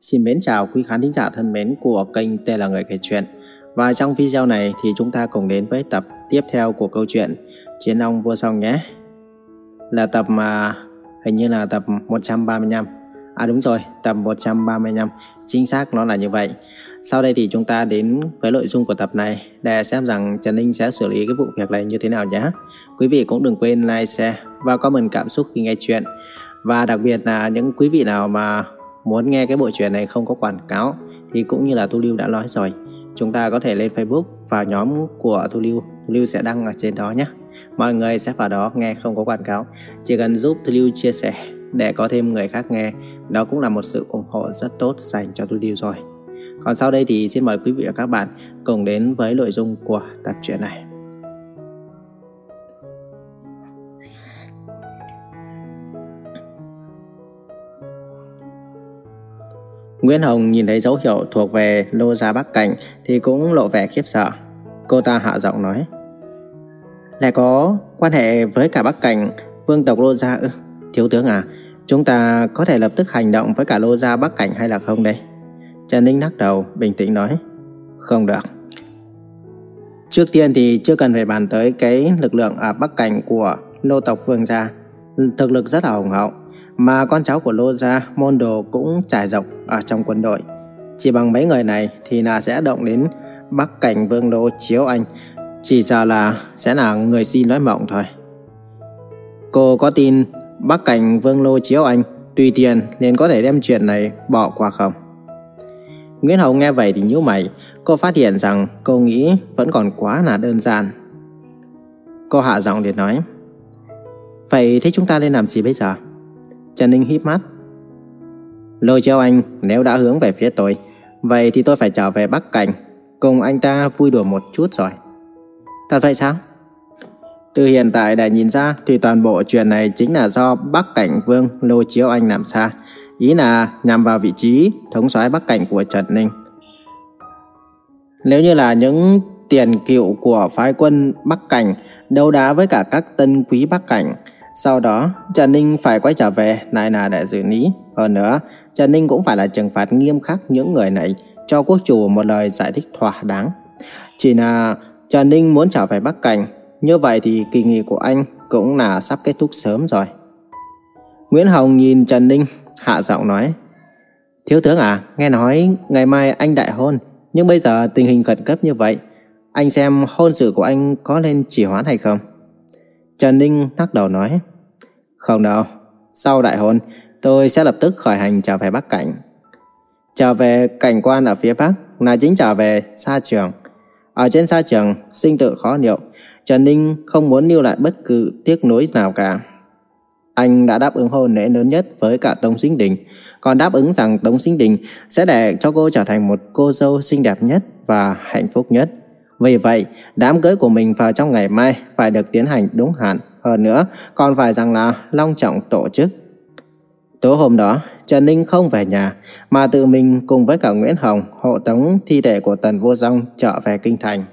Xin mến chào quý khán thính giả thân mến của kênh tên là Người Kể Chuyện. Và trong video này thì chúng ta cùng đến với tập tiếp theo của câu chuyện Chiến Long Vua Song nhé. Là tập mà hình như là tập 135 À đúng rồi, tập 135 Chính xác nó là như vậy. Sau đây thì chúng ta đến với nội dung của tập này Để xem rằng Trần Ninh sẽ xử lý cái vụ việc này như thế nào nhé. Quý vị cũng đừng quên like, share và comment cảm xúc khi nghe chuyện. Và đặc biệt là những quý vị nào mà muốn nghe cái bộ truyền này không có quảng cáo thì cũng như là Tu Lưu đã nói rồi, chúng ta có thể lên Facebook vào nhóm của Tu Lưu, Tu Lưu sẽ đăng ở trên đó nhé. Mọi người sẽ vào đó nghe không có quảng cáo, chỉ cần giúp Tu Lưu chia sẻ để có thêm người khác nghe, đó cũng là một sự ủng hộ rất tốt dành cho Tu Lưu rồi. Còn sau đây thì xin mời quý vị và các bạn cùng đến với nội dung của tập truyện này. Nguyễn Hồng nhìn thấy dấu hiệu thuộc về Lô Gia Bắc Cảnh thì cũng lộ vẻ khiếp sợ. Cô ta hạ giọng nói. Lại có quan hệ với cả Bắc Cảnh, vương tộc Lô Gia ư? Thiếu tướng à, chúng ta có thể lập tức hành động với cả Lô Gia Bắc Cảnh hay là không đây? Trần Ninh lắc đầu, bình tĩnh nói. Không được. Trước tiên thì chưa cần phải bàn tới cái lực lượng ở Bắc Cảnh của Lô tộc Vương Gia. Thực lực rất là hùng hậu mà con cháu của Lô Gia, Môn Đồ cũng trải rộng ở trong quân đội. Chỉ bằng mấy người này thì là sẽ động đến Bắc Cảnh Vương Lô Chiếu Anh, chỉ sợ là sẽ là người xin nói mộng thôi. Cô có tin Bắc Cảnh Vương Lô Chiếu Anh tùy tiền nên có thể đem chuyện này bỏ qua không? Nguyễn Hồng nghe vậy thì nhíu mày, cô phát hiện rằng cô nghĩ vẫn còn quá là đơn giản. Cô hạ giọng để nói, Vậy thế chúng ta nên làm gì bây giờ? Trần Ninh híp mắt. Lôi treo anh, nếu đã hướng về phía tôi, vậy thì tôi phải trở về Bắc Cảnh, cùng anh ta vui đùa một chút rồi. Thật vậy sao? Từ hiện tại để nhìn ra thì toàn bộ chuyện này chính là do Bắc Cảnh Vương Lôi Chiếu Anh làm xa. Ý là nhằm vào vị trí thống soái Bắc Cảnh của Trần Ninh. Nếu như là những tiền cựu của phái quân Bắc Cảnh đấu đá với cả các tân quý Bắc Cảnh, sau đó, Trần Ninh phải quay trở về lại là để xử lý. Hơn nữa, Trần Ninh cũng phải là trừng phạt nghiêm khắc những người này cho quốc chủ một lời giải thích thỏa đáng. Chỉ là Trần Ninh muốn trở về Bắc Cảnh, như vậy thì kỳ nghỉ của anh cũng là sắp kết thúc sớm rồi. Nguyễn Hồng nhìn Trần Ninh, hạ giọng nói. Thiếu tướng à, nghe nói ngày mai anh đại hôn, nhưng bây giờ tình hình khẩn cấp như vậy, anh xem hôn sự của anh có nên trì hoãn hay không? Trần Ninh lắc đầu nói Không đâu, sau đại hôn tôi sẽ lập tức khởi hành trở về Bắc Cảnh. Trở về cảnh quan ở phía Bắc là chính trở về xa trường. Ở trên xa trường, sinh tự khó liệu, Trần Ninh không muốn lưu lại bất cứ tiếc nuối nào cả. Anh đã đáp ứng hôn lễ lớn nhất với cả Tống Sinh Đình, còn đáp ứng rằng Tống Sinh Đình sẽ để cho cô trở thành một cô dâu xinh đẹp nhất và hạnh phúc nhất. Vì vậy, đám cưới của mình vào trong ngày mai phải được tiến hành đúng hạn. Hơn nữa, còn phải rằng là long trọng tổ chức. Tối hôm đó, Trần Ninh không về nhà, mà tự mình cùng với cả Nguyễn Hồng hộ tống thi thể của Tần Vô Dông trở về Kinh Thành.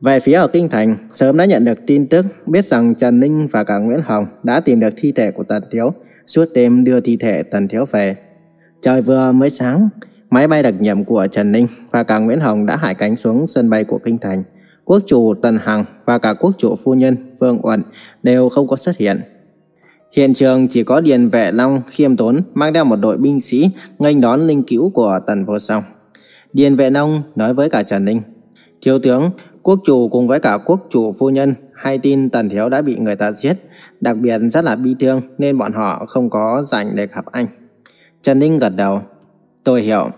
Về phía ở Kinh Thành, sớm đã nhận được tin tức biết rằng Trần Ninh và cả Nguyễn Hồng đã tìm được thi thể của Tần Thiếu, suốt đêm đưa thi thể Tần Thiếu về. Trời vừa mới sáng, Máy bay đặc nhiệm của Trần Ninh và cả Nguyễn Hồng đã hạ cánh xuống sân bay của Kinh Thành. Quốc chủ Tần Hằng và cả quốc chủ phu nhân Vương Uẩn đều không có xuất hiện. Hiện trường chỉ có Điền Vệ Long khiêm tốn mang theo một đội binh sĩ nghênh đón linh cữu của Tần Vô Song. Điền Vệ Long nói với cả Trần Ninh, Thiếu tướng, quốc chủ cùng với cả quốc chủ phu nhân hay tin Tần Thiếu đã bị người ta giết, đặc biệt rất là bi thương nên bọn họ không có dành để gặp anh. Trần Ninh gật đầu, tôi hiểu.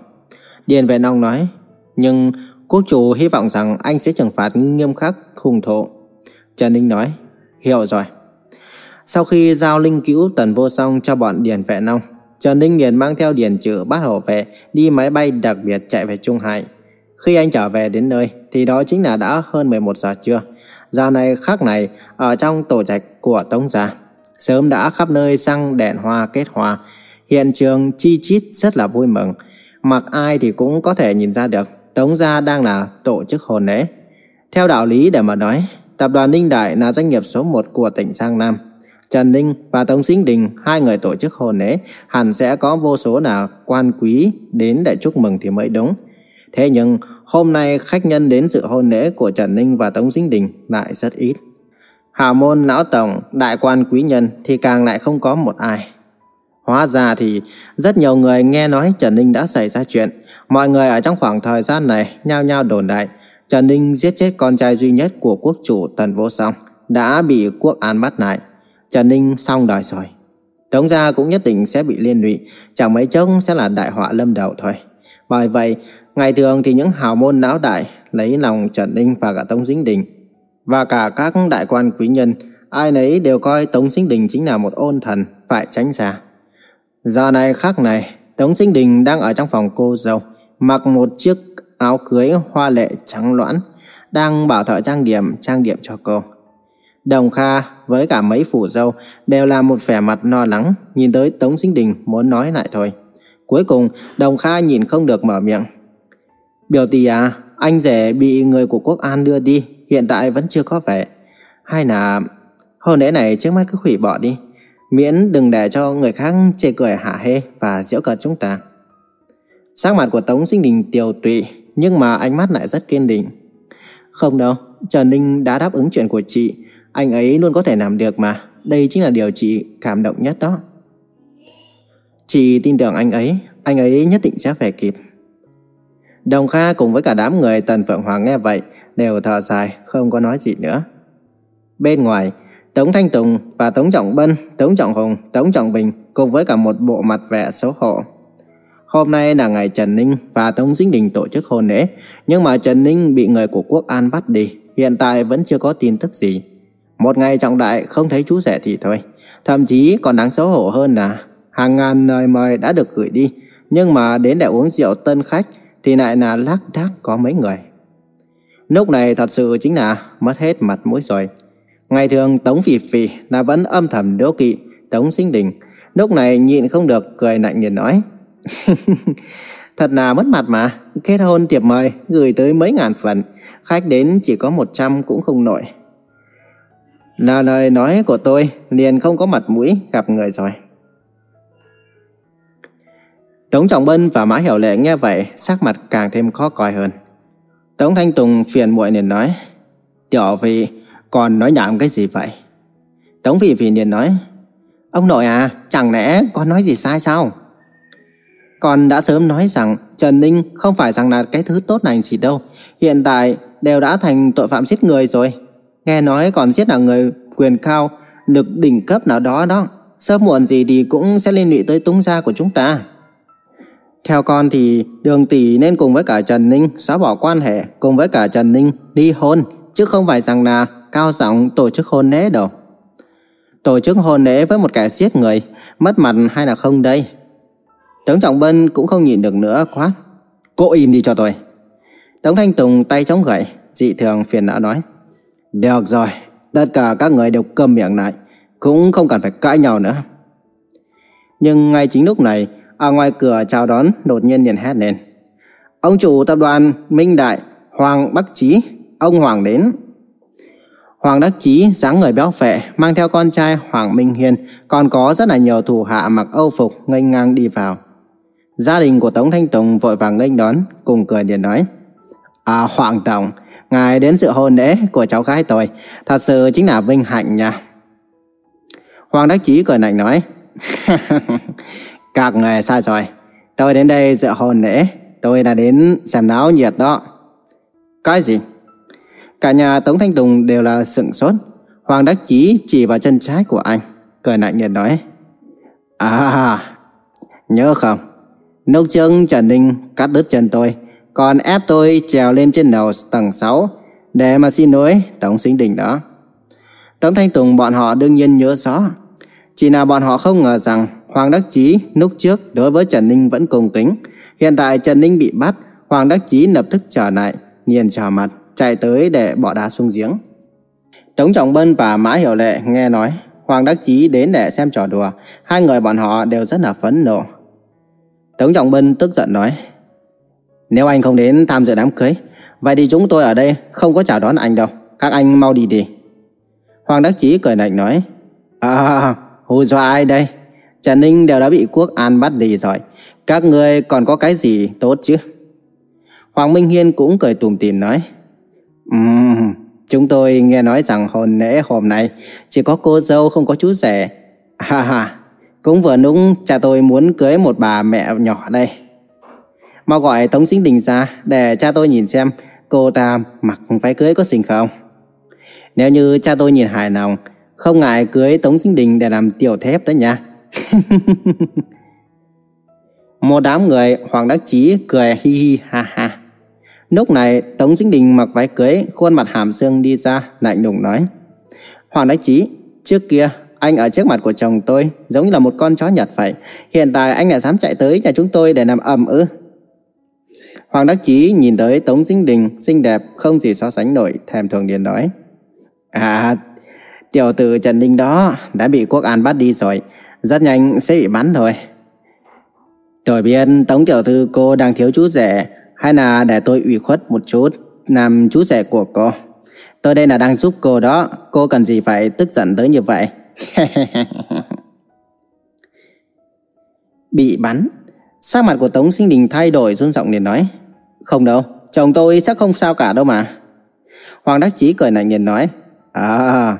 Điền Vệ Long nói, nhưng quốc chủ hy vọng rằng anh sẽ trừng phạt nghiêm khắc khủng thủ. Trần Ninh nói, hiểu rồi. Sau khi giao linh cữu tần vô song cho bọn Điền Vệ nông Trần Ninh liền mang theo Điền Trự bắt hổ vệ đi máy bay đặc biệt chạy về Trung Hải. Khi anh trở về đến nơi thì đó chính là đã hơn 11 giờ trưa. Giờ này khác này ở trong tổ trạch của Tống Gia. Sớm đã khắp nơi xăng đèn hoa kết hoa. Hiện trường chi chít rất là vui mừng. Mặc ai thì cũng có thể nhìn ra được Tống Gia đang là tổ chức hồn lễ. Theo đạo lý để mà nói, tập đoàn Ninh Đại là doanh nghiệp số 1 của tỉnh Giang Nam. Trần Ninh và Tống Sinh Đình, hai người tổ chức hôn lễ, hẳn sẽ có vô số là quan quý đến để chúc mừng thì mới đúng. Thế nhưng, hôm nay khách nhân đến dự hôn lễ của Trần Ninh và Tống Sinh Đình lại rất ít. Hạ môn lão tổng, đại quan quý nhân thì càng lại không có một ai. Hóa ra thì rất nhiều người nghe nói Trần Ninh đã xảy ra chuyện. Mọi người ở trong khoảng thời gian này nhao nhao đồn đại. Trần Ninh giết chết con trai duy nhất của quốc chủ Tần Vô Song, đã bị quốc an bắt lại. Trần Ninh xong đời rồi. Tống gia cũng nhất định sẽ bị liên lụy, chẳng mấy chốc sẽ là đại họa lâm đầu thôi. Bởi vậy, ngày thường thì những hào môn não đại lấy lòng Trần Ninh và cả Tống Dính Đình và cả các đại quan quý nhân, ai nấy đều coi Tống Dính Đình chính là một ôn thần, phải tránh xa. Giờ này khác này, Tống Dính Đình đang ở trong phòng cô dâu, mặc một chiếc áo cưới hoa lệ trắng loãng, đang bảo thợ trang điểm trang điểm cho cô. Đồng Kha với cả mấy phủ dâu đều là một vẻ mặt lo lắng, nhìn tới Tống Sinh Đình muốn nói lại thôi. Cuối cùng, Đồng Kha nhìn không được mở miệng. Biểu tỷ à, anh rể bị người của Quốc An đưa đi, hiện tại vẫn chưa có vẻ. Hay là hôn lễ này trước mắt cứ hủy bỏ đi, miễn đừng để cho người khác chê cười hạ hê và giễu cợt chúng ta. Sắc mặt của Tống Sinh Đình tiều tụy, nhưng mà ánh mắt lại rất kiên định. Không đâu, Trần Ninh đã đáp ứng chuyện của chị, anh ấy luôn có thể làm được mà. Đây chính là điều chị cảm động nhất đó. Chị tin tưởng anh ấy. Anh ấy nhất định sẽ về kịp. Đồng Kha cùng với cả đám người Tần Phượng Hoàng nghe vậy Đều thở dài không có nói gì nữa. Bên ngoài Tống Thanh Tùng và Tống Trọng Bân Tống Trọng Hùng, Tống Trọng Bình Cùng với cả một bộ mặt vẻ xấu hổ. Hôm nay là ngày Trần Ninh và Tống Dính Đình tổ chức hôn lễ Nhưng mà Trần Ninh bị người của Quốc An bắt đi Hiện tại vẫn chưa có tin tức gì một ngày trọng đại không thấy chú rể thì thôi. Thậm chí còn đáng xấu hổ hơn là hàng ngàn lời mời đã được gửi đi, nhưng mà đến để uống rượu tân khách thì lại là lác đác có mấy người. Lúc này thật sự chính là mất hết mặt mũi rồi. Ngày thường Tống Phì Phì là vẫn âm thầm đố kỵ Tống Sinh Đình. Lúc này nhịn không được cười lạnh nhìn nói. Thật là mất mặt mà, kết hôn tiệp mời gửi tới mấy ngàn phần, khách đến chỉ có 100 cũng không nổi. Là lời nói của tôi liền không có mặt mũi gặp người rồi. Tống Trọng Bân và Mã Hiểu Lệ nghe vậy, sắc mặt càng thêm khó coi hơn. Tống Thanh Tùng phiền muội liền nói, Tiểu vị, còn nói nhảm cái gì vậy? Tống Vị Vị liền nói, Ông nội à, chẳng lẽ con nói gì sai sao? Con đã sớm nói rằng Trần Ninh không phải rằng là cái thứ tốt lành gì đâu. Hiện tại đều đã thành tội phạm giết người rồi. Nghe nói còn giết là người quyền cao, lực đỉnh cấp nào đó đó. Sớm muộn gì thì cũng sẽ liên lụy tới túng gia của chúng ta. Theo con thì Đường Tỷ nên cùng với cả Trần Ninh xóa bỏ quan hệ cùng với cả Trần Ninh đi hôn, chứ không phải rằng là cao giọng tổ chức hôn lễ đâu. Tổ chức hôn lễ với một kẻ giết người, mất mặt hay là không đây? Tống Trọng Bân cũng không nhìn được nữa quát. Cô im đi cho tôi. Tống Thanh Tùng tay chống gậy, dị thường phiền não nói. Được rồi, tất cả các người đều câm miệng lại, cũng không cần phải cãi nhau nữa. Nhưng ngay chính lúc này, ở ngoài cửa chào đón đột nhiên liền hét lên. Ông chủ tập đoàn Minh Đại, Hoàng Bắc Chí, ông Hoàng đến. Hoàng Đắc Chí dáng người béo phệ, mang theo con trai Hoàng Minh Hiên, còn có rất là nhiều thủ hạ mặc âu phục nghênh ngang đi vào. Gia đình của Tống Thanh Tùng vội vàng nghênh đón, cùng cười liền nói: "À Hoàng tổng, Ngài đến sự hôn lễ của cháu gái tôi. Thật sự chính là vinh hạnh nha. Hoàng Đắc Chí cười lạnh nói, Các người sai rồi. Tôi đến đây dự hôn lễ. Tôi đã đến xem náo nhiệt đó. Cái gì? Cả nhà Tống Thanh Tùng đều là sửng sốt. Hoàng Đắc Chí chỉ vào chân trái của anh, Cười lạnh nhiệt nói À Nhớ không? Lúc trước Trần Ninh cắt đứt chân tôi còn ép tôi trèo lên trên đầu tầng 6 để mà xin lỗi Tổng sinh đình đó. Tống Thanh Tùng bọn họ đương nhiên nhớ rõ. Chỉ là bọn họ không ngờ rằng Hoàng Đắc Chí lúc trước đối với Trần Ninh vẫn cùng kính. Hiện tại Trần Ninh bị bắt, Hoàng Đắc Chí lập tức trở lại, nhìn trở mặt, chạy tới để bỏ đá xuống giếng. Tống Trọng Bân và Mã Hiểu Lệ nghe nói Hoàng Đắc Chí đến để xem trò đùa, hai người bọn họ đều rất là phẫn nộ. Tống Trọng Bân tức giận nói nếu anh không đến tham dự đám cưới Vậy thì chúng tôi ở đây không có chào đón anh đâu Các anh mau đi đi Hoàng Đắc Chí cười lạnh nói À, hù dọa ai đây? Trần Ninh đều đã bị quốc an bắt đi rồi. Các người còn có cái gì tốt chứ? Hoàng Minh Hiên cũng cười tùm tìm nói. Um, chúng tôi nghe nói rằng hồn lễ hôm nay chỉ có cô dâu không có chú rể. Ha ha, cũng vừa đúng cha tôi muốn cưới một bà mẹ nhỏ đây. Mau gọi Tống Sinh Đình ra để cha tôi nhìn xem cô ta mặc váy cưới có xinh không. Nếu như cha tôi nhìn hài lòng, không ngại cưới Tống Sinh Đình để làm tiểu thép đó nha. Một đám người Hoàng Đắc Chí cười hi hi ha ha. Lúc này Tống Sinh Đình mặc váy cưới, khuôn mặt hàm xương đi ra, lạnh lùng nói. Hoàng Đắc Chí, trước kia anh ở trước mặt của chồng tôi giống như là một con chó nhật vậy. Hiện tại anh lại dám chạy tới nhà chúng tôi để làm ầm ư. Hoàng Đắc Chí nhìn tới Tống Dinh Đình xinh đẹp không gì so sánh nổi, thèm thường điền nói. À, tiểu tử Trần Ninh đó đã bị quốc an bắt đi rồi, rất nhanh sẽ bị bắn thôi. Tôi biết Tống tiểu thư cô đang thiếu chú rẻ hay là để tôi ủy khuất một chút, làm chú rẻ của cô. Tôi đây là đang giúp cô đó, cô cần gì phải tức giận tới như vậy. bị bắn. Sắc mặt của Tống Sinh Đình thay đổi run giọng liền nói. Không đâu, chồng tôi chắc không sao cả đâu mà. Hoàng Đắc Chí cười lạnh liền nói. À,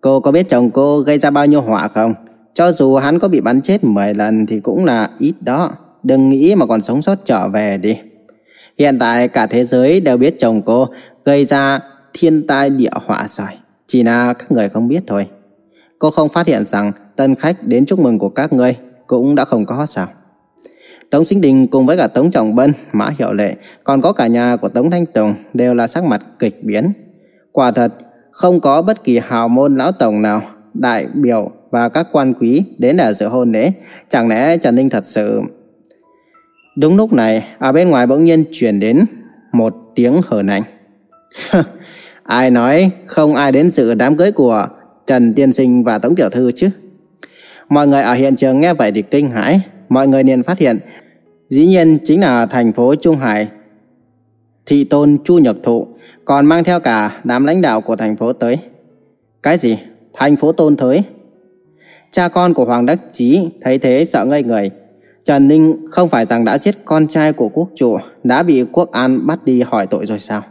cô có biết chồng cô gây ra bao nhiêu họa không? Cho dù hắn có bị bắn chết 10 lần thì cũng là ít đó. Đừng nghĩ mà còn sống sót trở về đi. Hiện tại cả thế giới đều biết chồng cô gây ra thiên tai địa họa rồi. Chỉ là các người không biết thôi. Cô không phát hiện rằng tân khách đến chúc mừng của các ngươi cũng đã không có sao. Tống Sinh Đình cùng với cả Tống Trọng Bân, Mã Hiệu Lệ, còn có cả nhà của Tống Thanh Tùng đều là sắc mặt kịch biến. Quả thật, không có bất kỳ hào môn lão tổng nào, đại biểu và các quan quý đến để dự hôn lễ. Chẳng lẽ Trần Ninh thật sự... Đúng lúc này, ở bên ngoài bỗng nhiên truyền đến một tiếng hờn ảnh. ai nói không ai đến dự đám cưới của Trần Tiên Sinh và Tống Tiểu Thư chứ? Mọi người ở hiện trường nghe vậy thì kinh hãi. Mọi người liền phát hiện Dĩ nhiên chính là thành phố Trung Hải, Thị tôn Chu Nhật Thụ, Còn mang theo cả đám lãnh đạo của thành phố tới. Cái gì? Thành phố tôn tới Cha con của Hoàng Đắc Chí thấy thế sợ ngây người. Trần Ninh không phải rằng đã giết con trai của quốc chủ, Đã bị quốc an bắt đi hỏi tội rồi sao?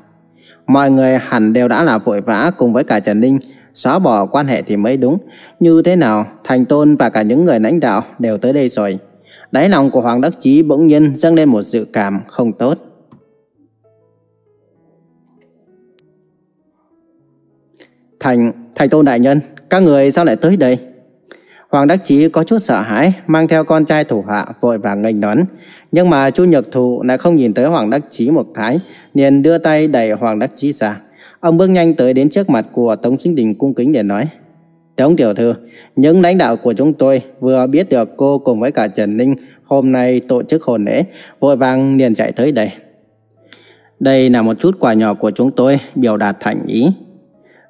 Mọi người hẳn đều đã là vội vã cùng với cả Trần Ninh, Xóa bỏ quan hệ thì mới đúng. Như thế nào, Thành Tôn và cả những người lãnh đạo đều tới đây rồi? Đáy lòng của Hoàng Đắc Chí bỗng nhiên dâng lên một dự cảm không tốt. Thành, Thành Tôn Đại Nhân, các người sao lại tới đây? Hoàng Đắc Chí có chút sợ hãi, mang theo con trai thủ hạ vội vàng nghênh đón. Nhưng mà Chu Nhật Thụ lại không nhìn tới Hoàng Đắc Chí một cái, liền đưa tay đẩy Hoàng Đắc Chí ra. Ông bước nhanh tới đến trước mặt của Tống Sinh Đình cung kính để nói. Tống Tiểu Thư, những lãnh đạo của chúng tôi vừa biết được cô cùng với cả Trần Ninh hôm nay tổ chức hồn lễ, vội vàng liền chạy tới đây. Đây là một chút quà nhỏ của chúng tôi biểu đạt thành ý.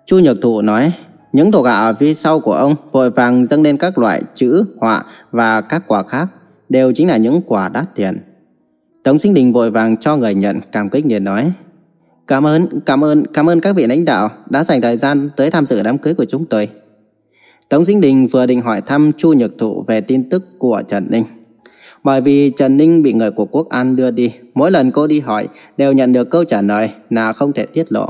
Chu Nhược Thụ nói, những tổ gạo ở phía sau của ông vội vàng dâng lên các loại chữ, họa và các quà khác, đều chính là những quà đắt tiền. Tống Sinh Đình vội vàng cho người nhận cảm kích liền nói, Cảm ơn, cảm ơn, cảm ơn các vị lãnh đạo đã dành thời gian tới tham dự đám cưới của chúng tôi. Tống Sinh Đình vừa định hỏi thăm Chu Nhược Thụ về tin tức của Trần Ninh. Bởi vì Trần Ninh bị người của Quốc An đưa đi, mỗi lần cô đi hỏi đều nhận được câu trả lời là không thể tiết lộ.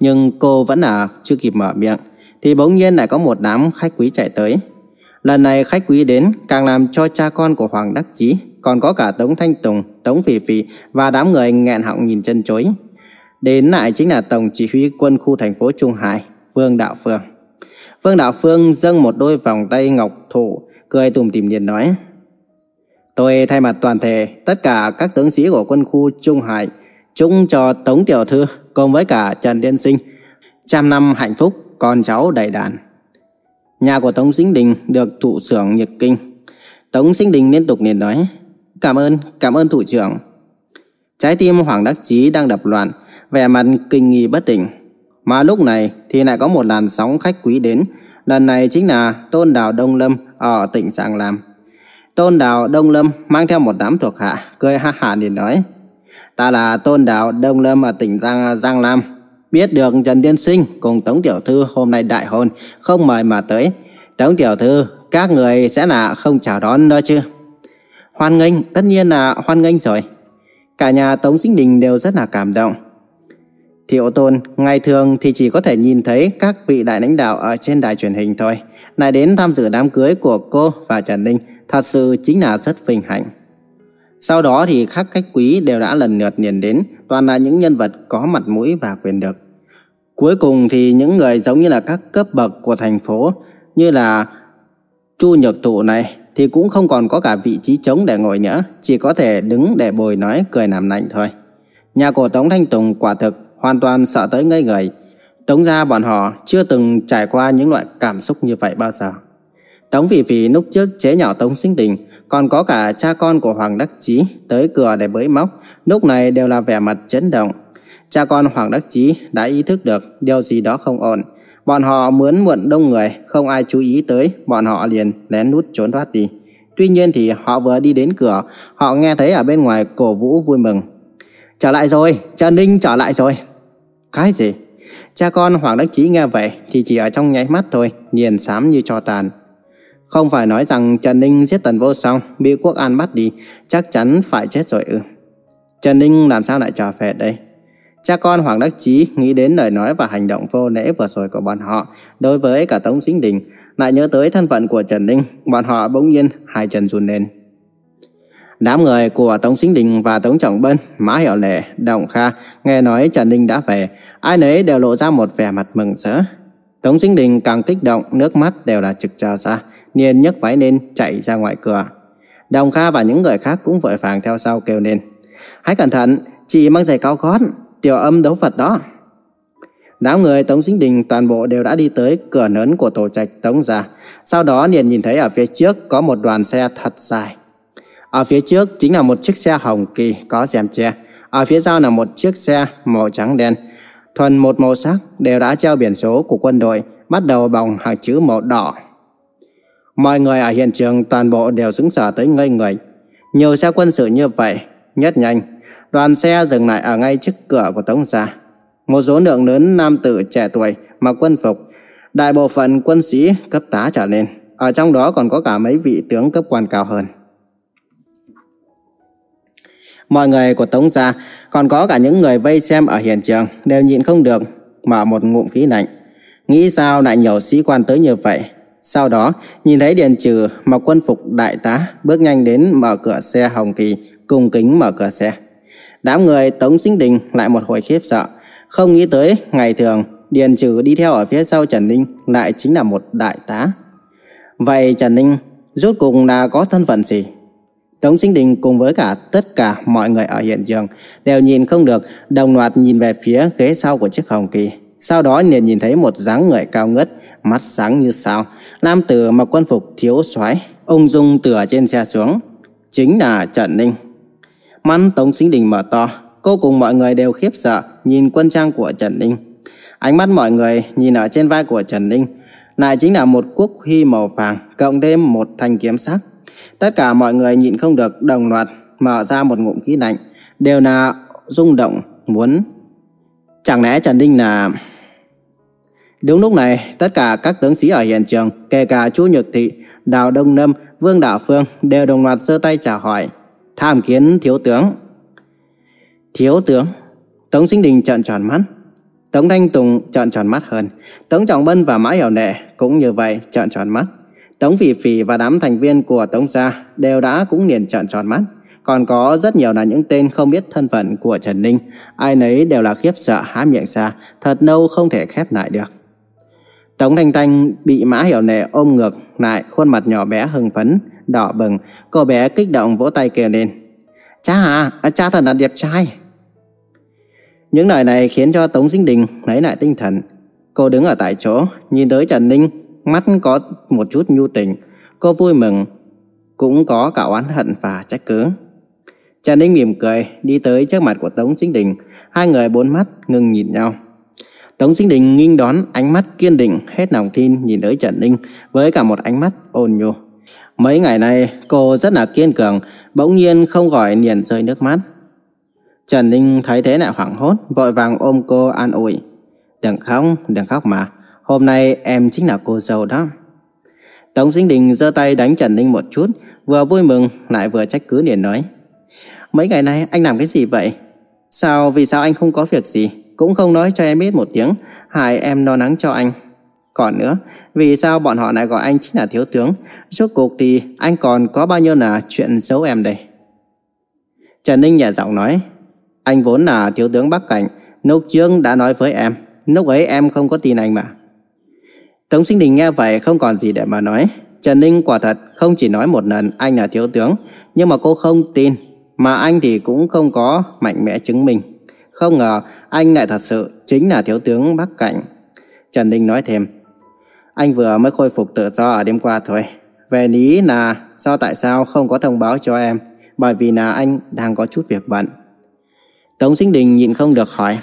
Nhưng cô vẫn là chưa kịp mở miệng, thì bỗng nhiên lại có một đám khách quý chạy tới. Lần này khách quý đến càng làm cho cha con của Hoàng Đắc Chí, còn có cả Tống Thanh Tùng, Tống Phỉ Phỉ và đám người nghẹn họng nhìn chân chối. Đến lại chính là Tổng chỉ huy quân khu thành phố Trung Hải, Vương Đạo Phương. Vương Đạo Phương dâng một đôi vòng tay ngọc thủ, cười tùm tìm liền nói. Tôi thay mặt toàn thể tất cả các tướng sĩ của quân khu Trung Hải chúc cho Tống Tiểu Thư cùng với cả Trần Tiên Sinh trăm năm hạnh phúc, con cháu đầy đàn. Nhà của Tống Sinh Đình được thủ trưởng nhiệt kinh. Tống Sinh Đình liên tục liền nói Cảm ơn, cảm ơn thủ trưởng. Trái tim Hoàng Đắc Chí đang đập loạn, vẻ mặt kinh nghi bất tỉnh. Mà lúc này thì lại có một làn sóng khách quý đến. Lần này chính là Tôn Đào Đông Lâm ở tỉnh Giang Lam. Tôn Đào Đông Lâm mang theo một đám thuộc hạ, cười ha hả liền nói. Ta là Tôn Đào Đông Lâm ở tỉnh Giang, Giang Lam. Biết được Trần Tiên Sinh cùng Tống Tiểu Thư hôm nay đại hôn, không mời mà tới. Tống tiểu thư, các người sẽ là không chào đón đó chứ? Hoan nghênh, tất nhiên là hoan nghênh rồi. Cả nhà Tống Sinh Đình đều rất là cảm động. Thiệu Tôn, ngày thường thì chỉ có thể nhìn thấy các vị đại lãnh đạo ở trên đài truyền hình thôi. Lại đến tham dự đám cưới của cô và Trần Ninh, thật sự chính là rất vinh hạnh. Sau đó thì các khách quý đều đã lần lượt liền đến, toàn là những nhân vật có mặt mũi và quyền lực. Cuối cùng thì những người giống như là các cấp bậc của thành phố, như là Chu Nhược thụ này, thì cũng không còn có cả vị trí trống để ngồi nữa, chỉ có thể đứng để bồi nói cười làm lạnh thôi. Nhà của Tống Thanh Tùng quả thực hoàn toàn sợ tới ngây người. Tống gia bọn họ chưa từng trải qua những loại cảm xúc như vậy bao giờ. Tống vĩ vĩ lúc trước chế nhỏ Tống Sinh Đình, còn có cả cha con của Hoàng Đắc Chí tới cửa để bới móc, lúc này đều là vẻ mặt chấn động. Cha con Hoàng Đắc Chí đã ý thức được điều gì đó không ổn. Bọn họ muốn muộn đông người, không ai chú ý tới, bọn họ liền lén nút trốn thoát đi. Tuy nhiên thì họ vừa đi đến cửa, họ nghe thấy ở bên ngoài cổ vũ vui mừng. Trở lại rồi, Trần Ninh trở lại rồi. Cái gì? Cha con Hoàng Đắc Chí nghe vậy thì chỉ ở trong nháy mắt thôi, liền xám như cho tàn. Không phải nói rằng Trần Ninh giết Tần Vô Song, bị Quốc An bắt đi, chắc chắn phải chết rồi ư. Trần Ninh làm sao lại trở về đây? Cha con Hoàng Đắc Chí nghĩ đến lời nói và hành động vô lễ vừa rồi của bọn họ đối với cả Tống Dính Đình, lại nhớ tới thân phận của Trần Ninh, bọn họ bỗng nhiên hai chân run lên. Đám người của Tống Sinh Đình và Tống Trọng Bân, Mã Hiểu Lệ, Đồng Kha nghe nói Trần Ninh đã về, ai nấy đều lộ ra một vẻ mặt mừng rỡ. Tống Sinh Đình càng kích động, nước mắt đều là trực trào ra, liền nhấc váy lên chạy ra ngoài cửa. Đồng Kha và những người khác cũng vội vàng theo sau kêu lên. Hãy cẩn thận, chị mang giày cao gót, tiểu âm đấu Phật đó. Đám người Tống Sinh Đình toàn bộ đều đã đi tới cửa lớn của tổ trạch Tống gia. Sau đó liền nhìn thấy ở phía trước có một đoàn xe thật dài. Ở phía trước chính là một chiếc xe hồng kỳ có rèm che. Ở phía sau là một chiếc xe màu trắng đen. Thuần một màu sắc đều đã treo biển số của quân đội, bắt đầu bằng hàng chữ màu đỏ. Mọi người ở hiện trường toàn bộ đều sững sờ tới ngây người. Nhiều xe quân sự như vậy, nhất nhanh. Đoàn xe dừng lại ở ngay trước cửa của Tống gia. Một số lượng lớn nam tử trẻ tuổi mặc quân phục, đại bộ phận quân sĩ cấp tá trở lên. Ở trong đó còn có cả mấy vị tướng cấp quan cao hơn. Mọi người của Tống gia, còn có cả những người vây xem ở hiện trường đều nhịn không được mở một ngụm khí lạnh. Nghĩ sao lại nhiều sĩ quan tới như vậy? Sau đó, nhìn thấy Điền Trừ mặc quân phục đại tá bước nhanh đến mở cửa xe Hồng Kỳ, cung kính mở cửa xe. Đám người Tống Sinh Đình lại một hồi khiếp sợ, không nghĩ tới ngày thường Điền Trừ đi theo ở phía sau Trần Ninh lại chính là một đại tá. Vậy Trần Ninh rốt cùng là có thân phận gì? Tống Sinh Đình cùng với cả tất cả mọi người ở hiện trường đều nhìn không được, đồng loạt nhìn về phía ghế sau của chiếc hồng kỳ. Sau đó liền nhìn thấy một dáng người cao ngất, mắt sáng như sao, nam tử mặc quân phục thiếu soái, ung dung từ trên xe xuống, chính là Trần Ninh. Mắt Tống Sinh Đình mở to, cô cùng mọi người đều khiếp sợ nhìn quân trang của Trần Ninh. Ánh mắt mọi người nhìn ở trên vai của Trần Ninh, lại chính là một quốc huy màu vàng cộng thêm một thanh kiếm sắc Tất cả mọi người nhịn không được đồng loạt mở ra một ngụm khí lạnh, đều là rung động muốn. Chẳng lẽ Trần đinh là... Đúng lúc này, tất cả các tướng sĩ ở hiện trường, kể cả chú Nhược Thị, Đào Đông Nâm, Vương Đạo Phương đều đồng loạt giơ tay chào hỏi. Tham kiến thiếu tướng. Thiếu tướng? Tống Sinh Đình trợn tròn mắt. Tống Thanh Tùng trợn tròn mắt hơn. Tống Trọng Bân và Mã Hiểu Nệ cũng như vậy trợn tròn mắt. Tống Phỉ Phỉ và đám thành viên của Tống gia đều đã cũng liền trợn tròn mắt. Còn có rất nhiều là những tên không biết thân phận của Trần Ninh, ai nấy đều là khiếp sợ há miệng ra, thật lâu không thể khép lại được. Tống Thanh Thanh bị Mã Hiểu Nệ ôm ngược lại, khuôn mặt nhỏ bé hưng phấn, đỏ bừng, cô bé kích động vỗ tay kêu lên. Cha à, à cha thật là đẹp trai. Những lời này khiến cho Tống Dinh Đình lấy lại tinh thần. Cô đứng ở tại chỗ, nhìn tới Trần Ninh mắt có một chút nhu tình, cô vui mừng, cũng có cả oán hận và trách cứ. Trần Ninh mỉm cười, đi tới trước mặt của Tống Chính Đình, hai người bốn mắt ngừng nhìn nhau. Tống Chính Đình nghinh đón ánh mắt kiên định hết lòng tin nhìn tới Trần Ninh với cả một ánh mắt ôn nhu. Mấy ngày nay cô rất là kiên cường, bỗng nhiên không gọi liền rơi nước mắt. Trần Ninh thấy thế lại hoảng hốt, vội vàng ôm cô an ủi. Đừng khóc, đừng khóc mà, Hôm nay em chính là cô dâu đó. Tống Dinh Đình giơ tay đánh Trần Ninh một chút, vừa vui mừng lại vừa trách cứ liền nói. Mấy ngày nay anh làm cái gì vậy? Sao vì sao anh không có việc gì, cũng không nói cho em biết một tiếng, hại em lo lắng cho anh. Còn nữa, vì sao bọn họ lại gọi anh chính là thiếu tướng? Suốt cuộc thì anh còn có bao nhiêu là chuyện xấu em đây? Trần Ninh nhẹ giọng nói, anh vốn là thiếu tướng Bắc Cảnh, lúc trước đã nói với em, lúc ấy em không có tin anh mà. Tống Sinh Đình nghe vậy không còn gì để mà nói. Trần Ninh quả thật không chỉ nói một lần anh là thiếu tướng, nhưng mà cô không tin, mà anh thì cũng không có mạnh mẽ chứng minh. Không ngờ anh lại thật sự chính là thiếu tướng Bắc Cảnh. Trần Ninh nói thêm, anh vừa mới khôi phục tự do ở đêm qua thôi. Về lý là do tại sao không có thông báo cho em, bởi vì là anh đang có chút việc bận. Tống Sinh Đình nhịn không được hỏi,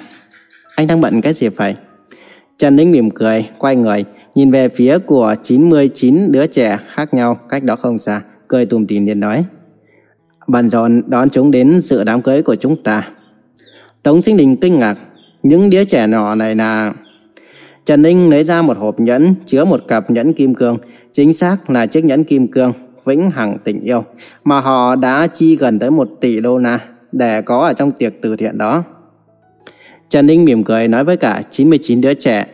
anh đang bận cái gì vậy? Trần Ninh mỉm cười, quay người, nhìn về phía của 99 đứa trẻ khác nhau cách đó không xa, cười tùm tìm liền nói. Bận rộn đón chúng đến dự đám cưới của chúng ta. Tống Sinh Đình kinh ngạc, những đứa trẻ nhỏ này là... Trần Ninh lấy ra một hộp nhẫn chứa một cặp nhẫn kim cương, chính xác là chiếc nhẫn kim cương vĩnh hằng tình yêu mà họ đã chi gần tới một tỷ đô la để có ở trong tiệc từ thiện đó. Trần Ninh mỉm cười nói với cả 99 đứa trẻ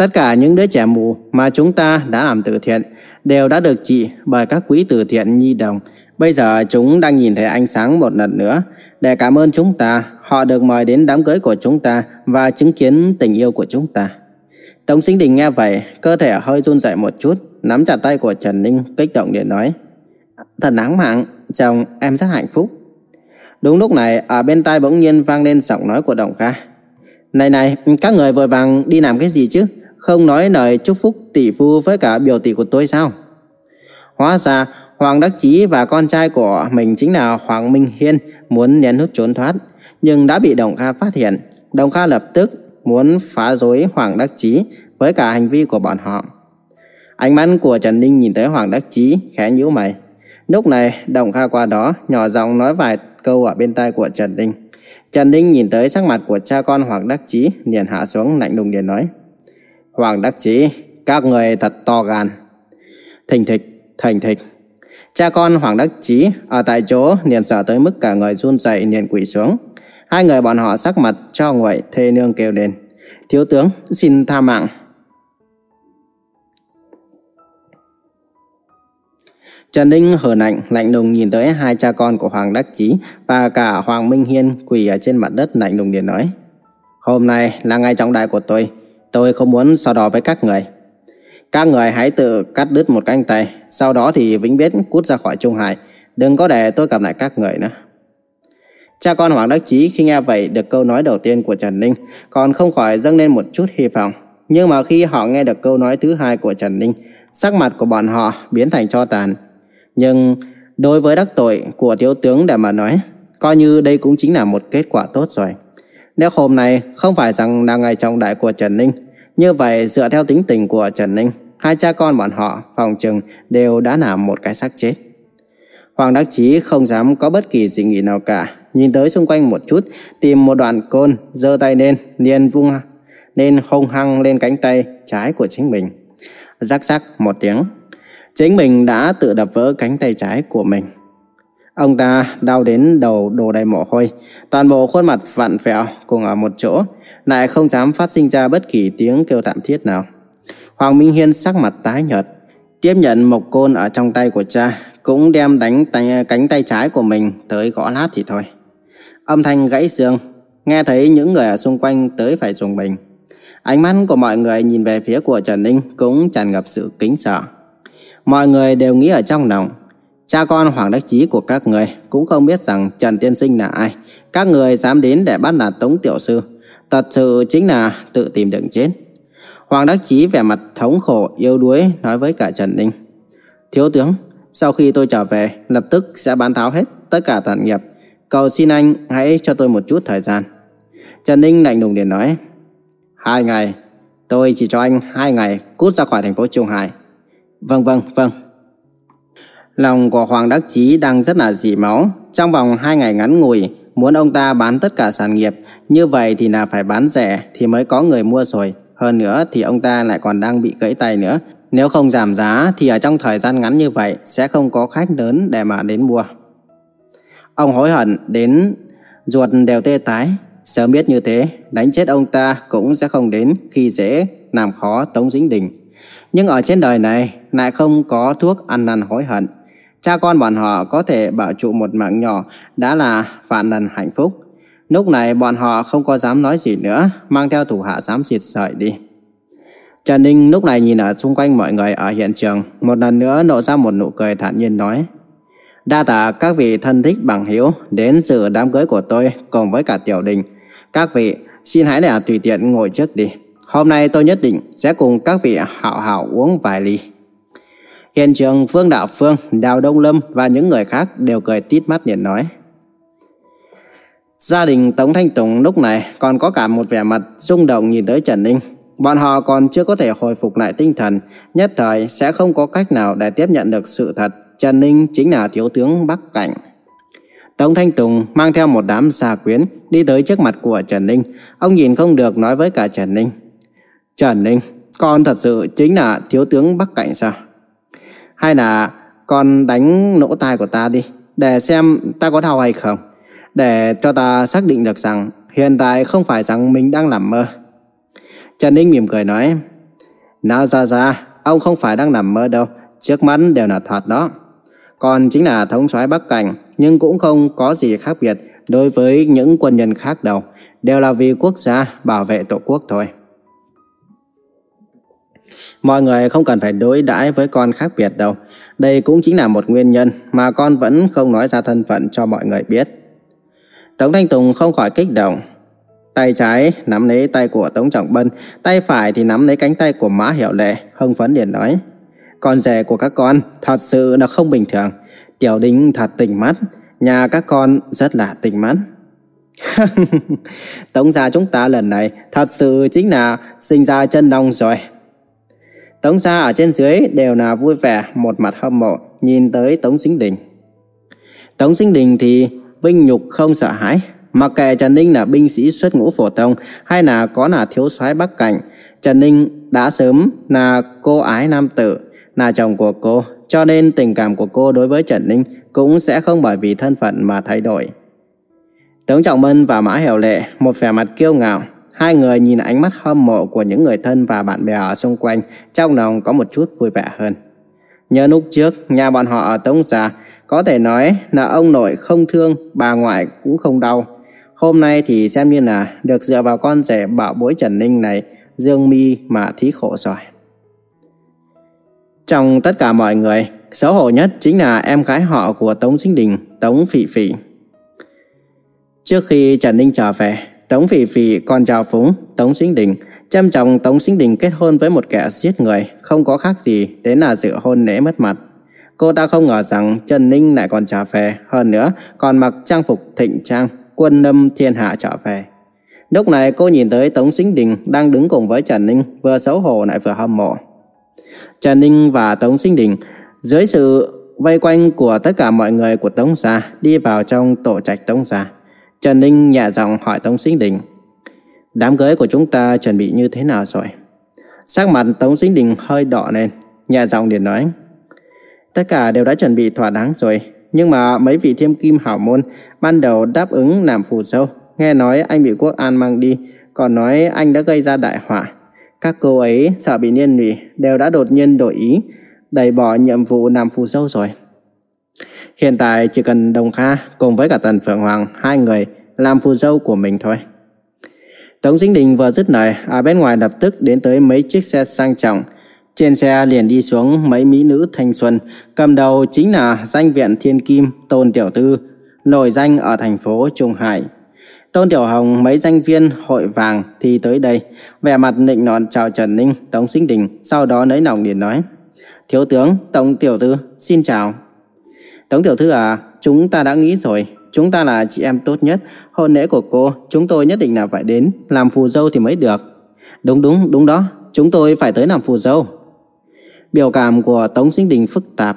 Tất cả những đứa trẻ mù mà chúng ta đã làm từ thiện đều đã được trị bởi các quỹ từ thiện nhi đồng. Bây giờ chúng đang nhìn thấy ánh sáng một lần nữa. Để cảm ơn chúng ta, họ được mời đến đám cưới của chúng ta và chứng kiến tình yêu của chúng ta. Tống Sinh Đình nghe vậy, cơ thể hơi run rẩy một chút, nắm chặt tay của Trần Ninh, kích động để nói. Thật đáng mạng, chồng em rất hạnh phúc. Đúng lúc này, ở bên tai bỗng nhiên vang lên giọng nói của Đồng Kha. Này này, các người vội vàng đi làm cái gì chứ? Không nói lời chúc phúc tỷ phu với cả biểu tỷ của tôi sao? Hóa ra Hoàng Đắc Chí và con trai của mình chính là Hoàng Minh Hiên muốn lén nút trốn thoát, nhưng đã bị Đồng Kha phát hiện. Đồng Kha lập tức muốn phá rối Hoàng Đắc Chí với cả hành vi của bọn họ. Ánh mắt của Trần Ninh nhìn thấy Hoàng Đắc Chí khẽ nhíu mày. Lúc này Đồng Kha qua đó nhỏ giọng nói vài câu ở bên tai của Trần Ninh. Trần Ninh nhìn tới sắc mặt của cha con Hoàng Đắc Chí liền hạ xuống lạnh lùng liền nói. Hoàng đắc chí, các người thật to gan. Thình thịch, thành thịch. Cha con Hoàng đắc chí ở tại chỗ liền sợ tới mức cả người run rẩy liền quỳ xuống. Hai người bọn họ sắc mặt cho nguội thê nương kêu lên. Thiếu tướng, xin tha mạng. Trần Ninh hờ lạnh, lạnh lùng nhìn tới hai cha con của Hoàng Đắc Chí và cả Hoàng Minh Hiên quỳ ở trên mặt đất lạnh lùng liền nói. Hôm nay là ngày trọng đại của tôi, Tôi không muốn so đo với các người. Các người hãy tự cắt đứt một cánh tay, sau đó thì vĩnh viễn cút ra khỏi Trung Hải. Đừng có để tôi gặp lại các người nữa. Cha con Hoàng Đắc Chí khi nghe vậy được câu nói đầu tiên của Trần Ninh còn không khỏi dâng lên một chút hy vọng. Nhưng mà khi họ nghe được câu nói thứ hai của Trần Ninh, sắc mặt của bọn họ biến thành cho tàn. Nhưng đối với đắc tội của thiếu tướng để mà nói, coi như đây cũng chính là một kết quả tốt rồi. Nếu hôm nay không phải rằng là ngày trọng đại của Trần Ninh, như vậy dựa theo tính tình của Trần Ninh, hai cha con bọn họ phòng trừng đều đã làm một cái xác chết. Hoàng Đắc Chí không dám có bất kỳ dị nghị nào cả, nhìn tới xung quanh một chút, tìm một đoạn côn, giơ tay lên, liền vung lên hung hăng lên cánh tay trái của chính mình. Rắc rắc một tiếng, chính mình đã tự đập vỡ cánh tay trái của mình. Ông ta đau đến đầu đổ đầy mồ hôi, toàn bộ khuôn mặt vặn vẹo cùng ở một chỗ, lại không dám phát sinh ra bất kỳ tiếng kêu thảm thiết nào. Hoàng Minh Hiên sắc mặt tái nhợt, tiếp nhận mộc côn ở trong tay của cha, cũng đem đánh tay, cánh tay trái của mình tới gõ lát thì thôi. Âm thanh gãy xương, nghe thấy những người ở xung quanh tới phải dùng mình. Ánh mắt của mọi người nhìn về phía của Trần Ninh cũng tràn ngập sự kính sợ. Mọi người đều nghĩ ở trong lòng, Cha con Hoàng Đắc Chí của các người cũng không biết rằng Trần Tiên Sinh là ai. Các người dám đến để bắt nạt Tống Tiểu Sư. Thật sự chính là tự tìm đường chết. Hoàng Đắc Chí vẻ mặt thống khổ, yếu đuối nói với cả Trần Ninh. Thiếu tướng, sau khi tôi trở về, lập tức sẽ bán tháo hết tất cả tận nghiệp. Cầu xin anh hãy cho tôi một chút thời gian. Trần Ninh lạnh lùng liền nói. Hai ngày, tôi chỉ cho anh hai ngày cút ra khỏi thành phố Trung Hải. Vâng vâng vâng. Lòng của Hoàng Đắc Chí đang rất là dỉ máu. Trong vòng hai ngày ngắn ngủi, muốn ông ta bán tất cả sản nghiệp, như vậy thì là phải bán rẻ thì mới có người mua rồi. Hơn nữa thì ông ta lại còn đang bị gãy tay nữa. Nếu không giảm giá thì ở trong thời gian ngắn như vậy sẽ không có khách lớn để mà đến mua. Ông hối hận đến ruột đều tê tái. Sớm biết như thế, đánh chết ông ta cũng sẽ không đến khi dễ làm khó Tống Dính Đình. Nhưng ở trên đời này lại không có thuốc ăn năn hối hận. Cha con bọn họ có thể bảo trụ một mạng nhỏ đã là vạn lần hạnh phúc. Lúc này bọn họ không có dám nói gì nữa, mang theo thủ hạ dám xịt sợi đi. Trần Ninh lúc này nhìn ở xung quanh mọi người ở hiện trường, một lần nữa nộ ra một nụ cười thản nhiên nói. Đa tạ các vị thân thích bằng hữu đến dự đám cưới của tôi cùng với cả Tiểu Đình. Các vị xin hãy để tùy tiện ngồi trước đi. Hôm nay tôi nhất định sẽ cùng các vị hảo hảo uống vài ly. Hiện trường Phương Đạo Phương, Đào Đông Lâm và những người khác đều cười tít mắt nhìn nói. Gia đình Tống Thanh Tùng lúc này còn có cả một vẻ mặt rung động nhìn tới Trần Ninh. Bọn họ còn chưa có thể hồi phục lại tinh thần, nhất thời sẽ không có cách nào để tiếp nhận được sự thật Trần Ninh chính là thiếu tướng Bắc Cảnh. Tống Thanh Tùng mang theo một đám xà quyến đi tới trước mặt của Trần Ninh. Ông nhìn không được nói với cả Trần Ninh. Trần Ninh, con thật sự chính là thiếu tướng Bắc Cảnh sao? Hay là con đánh nỗ tai của ta đi, để xem ta có đau hay không? Để cho ta xác định được rằng hiện tại không phải rằng mình đang nằm mơ. Trần Ninh mỉm cười nói, Nào ra ra, ông không phải đang nằm mơ đâu, trước mắt đều là thật đó. Còn chính là thống soái Bắc Cảnh, nhưng cũng không có gì khác biệt đối với những quân nhân khác đâu, đều là vì quốc gia bảo vệ tổ quốc thôi. Mọi người không cần phải đối đãi với con khác biệt đâu. Đây cũng chính là một nguyên nhân mà con vẫn không nói ra thân phận cho mọi người biết. Tống Thanh Tùng không khỏi kích động. Tay trái nắm lấy tay của Tống Trọng Bân, tay phải thì nắm lấy cánh tay của Mã Hiểu Lệ, hưng phấn liền nói. Con rể của các con thật sự là không bình thường. Tiểu Đinh thật tình mắt, nhà các con rất là tình mắt. Tống gia chúng ta lần này thật sự chính là sinh ra chân đông rồi. Tống gia ở trên dưới đều là vui vẻ, một mặt hâm mộ, nhìn tới Tống Sinh Đình. Tống Sinh Đình thì vinh nhục không sợ hãi, mặc kệ Trần Ninh là binh sĩ xuất ngũ phổ thông hay là có là thiếu soái Bắc Cảnh, Trần Ninh đã sớm là cô ái nam tử, là chồng của cô, cho nên tình cảm của cô đối với Trần Ninh cũng sẽ không bởi vì thân phận mà thay đổi. Tống Trọng Mân và Mã Hiểu Lệ một vẻ mặt kiêu ngạo, hai người nhìn ánh mắt hâm mộ của những người thân và bạn bè ở xung quanh, trong lòng có một chút vui vẻ hơn. Nhớ lúc trước, nhà bọn họ ở Tống Gia có thể nói là ông nội không thương, bà ngoại cũng không đau. Hôm nay thì xem như là được dựa vào con rể bảo bối Trần Ninh này, Dương Mi mà thí khổ rồi. Trong tất cả mọi người, xấu hổ nhất chính là em gái họ của Tống Sinh Đình, Tống Phỉ Phỉ. Trước khi Trần Ninh trở về, Tống Phỉ Phỉ còn chào phúng Tống Sinh Đình, chăm chồng Tống Sinh Đình kết hôn với một kẻ giết người, không có khác gì đến là dự hôn lễ mất mặt. Cô ta không ngờ rằng Trần Ninh lại còn trở về, hơn nữa còn mặc trang phục thịnh trang, quân lâm thiên hạ trở về. Lúc này cô nhìn tới Tống Sinh Đình đang đứng cùng với Trần Ninh, vừa xấu hổ lại vừa hâm mộ. Trần Ninh và Tống Sinh Đình dưới sự vây quanh của tất cả mọi người của Tống gia đi vào trong tổ trạch Tống gia. Trần Ninh nhẹ giọng hỏi Tống Sinh Đình Đám cưới của chúng ta chuẩn bị như thế nào rồi? Sắc mặt Tống Sinh Đình hơi đỏ lên Nhẹ giọng liền nói Tất cả đều đã chuẩn bị thỏa đáng rồi Nhưng mà mấy vị thiêm kim hảo môn Ban đầu đáp ứng làm phù sâu Nghe nói anh bị quốc an mang đi Còn nói anh đã gây ra đại họa các cô ấy sợ bị liên lụy đều đã đột nhiên đổi ý, đẩy bỏ nhiệm vụ làm phù dâu rồi. Hiện tại chỉ cần Đồng Kha cùng với cả Tần Phượng Hoàng hai người làm phù dâu của mình thôi. Tống Dinh Đình vừa dứt lời, ở bên ngoài lập tức đến tới mấy chiếc xe sang trọng. Trên xe liền đi xuống mấy mỹ nữ thanh xuân, cầm đầu chính là danh viện thiên kim Tôn Tiểu Tư, nổi danh ở thành phố Trung Hải. Tôn Tiểu Hồng mấy danh viên hội vàng thì tới đây, vẻ mặt nịnh nọt chào Trần Ninh, Tống Sinh Đình, sau đó nấy lòng liền nói. Thiếu tướng, Tổng Tiểu Thư, xin chào. Tống Tiểu Thư à, chúng ta đã nghĩ rồi, chúng ta là chị em tốt nhất, hôn lễ của cô, chúng tôi nhất định là phải đến, làm phù dâu thì mới được. Đúng đúng, đúng đó, chúng tôi phải tới làm phù dâu. Biểu cảm của Tống Sinh Đình phức tạp.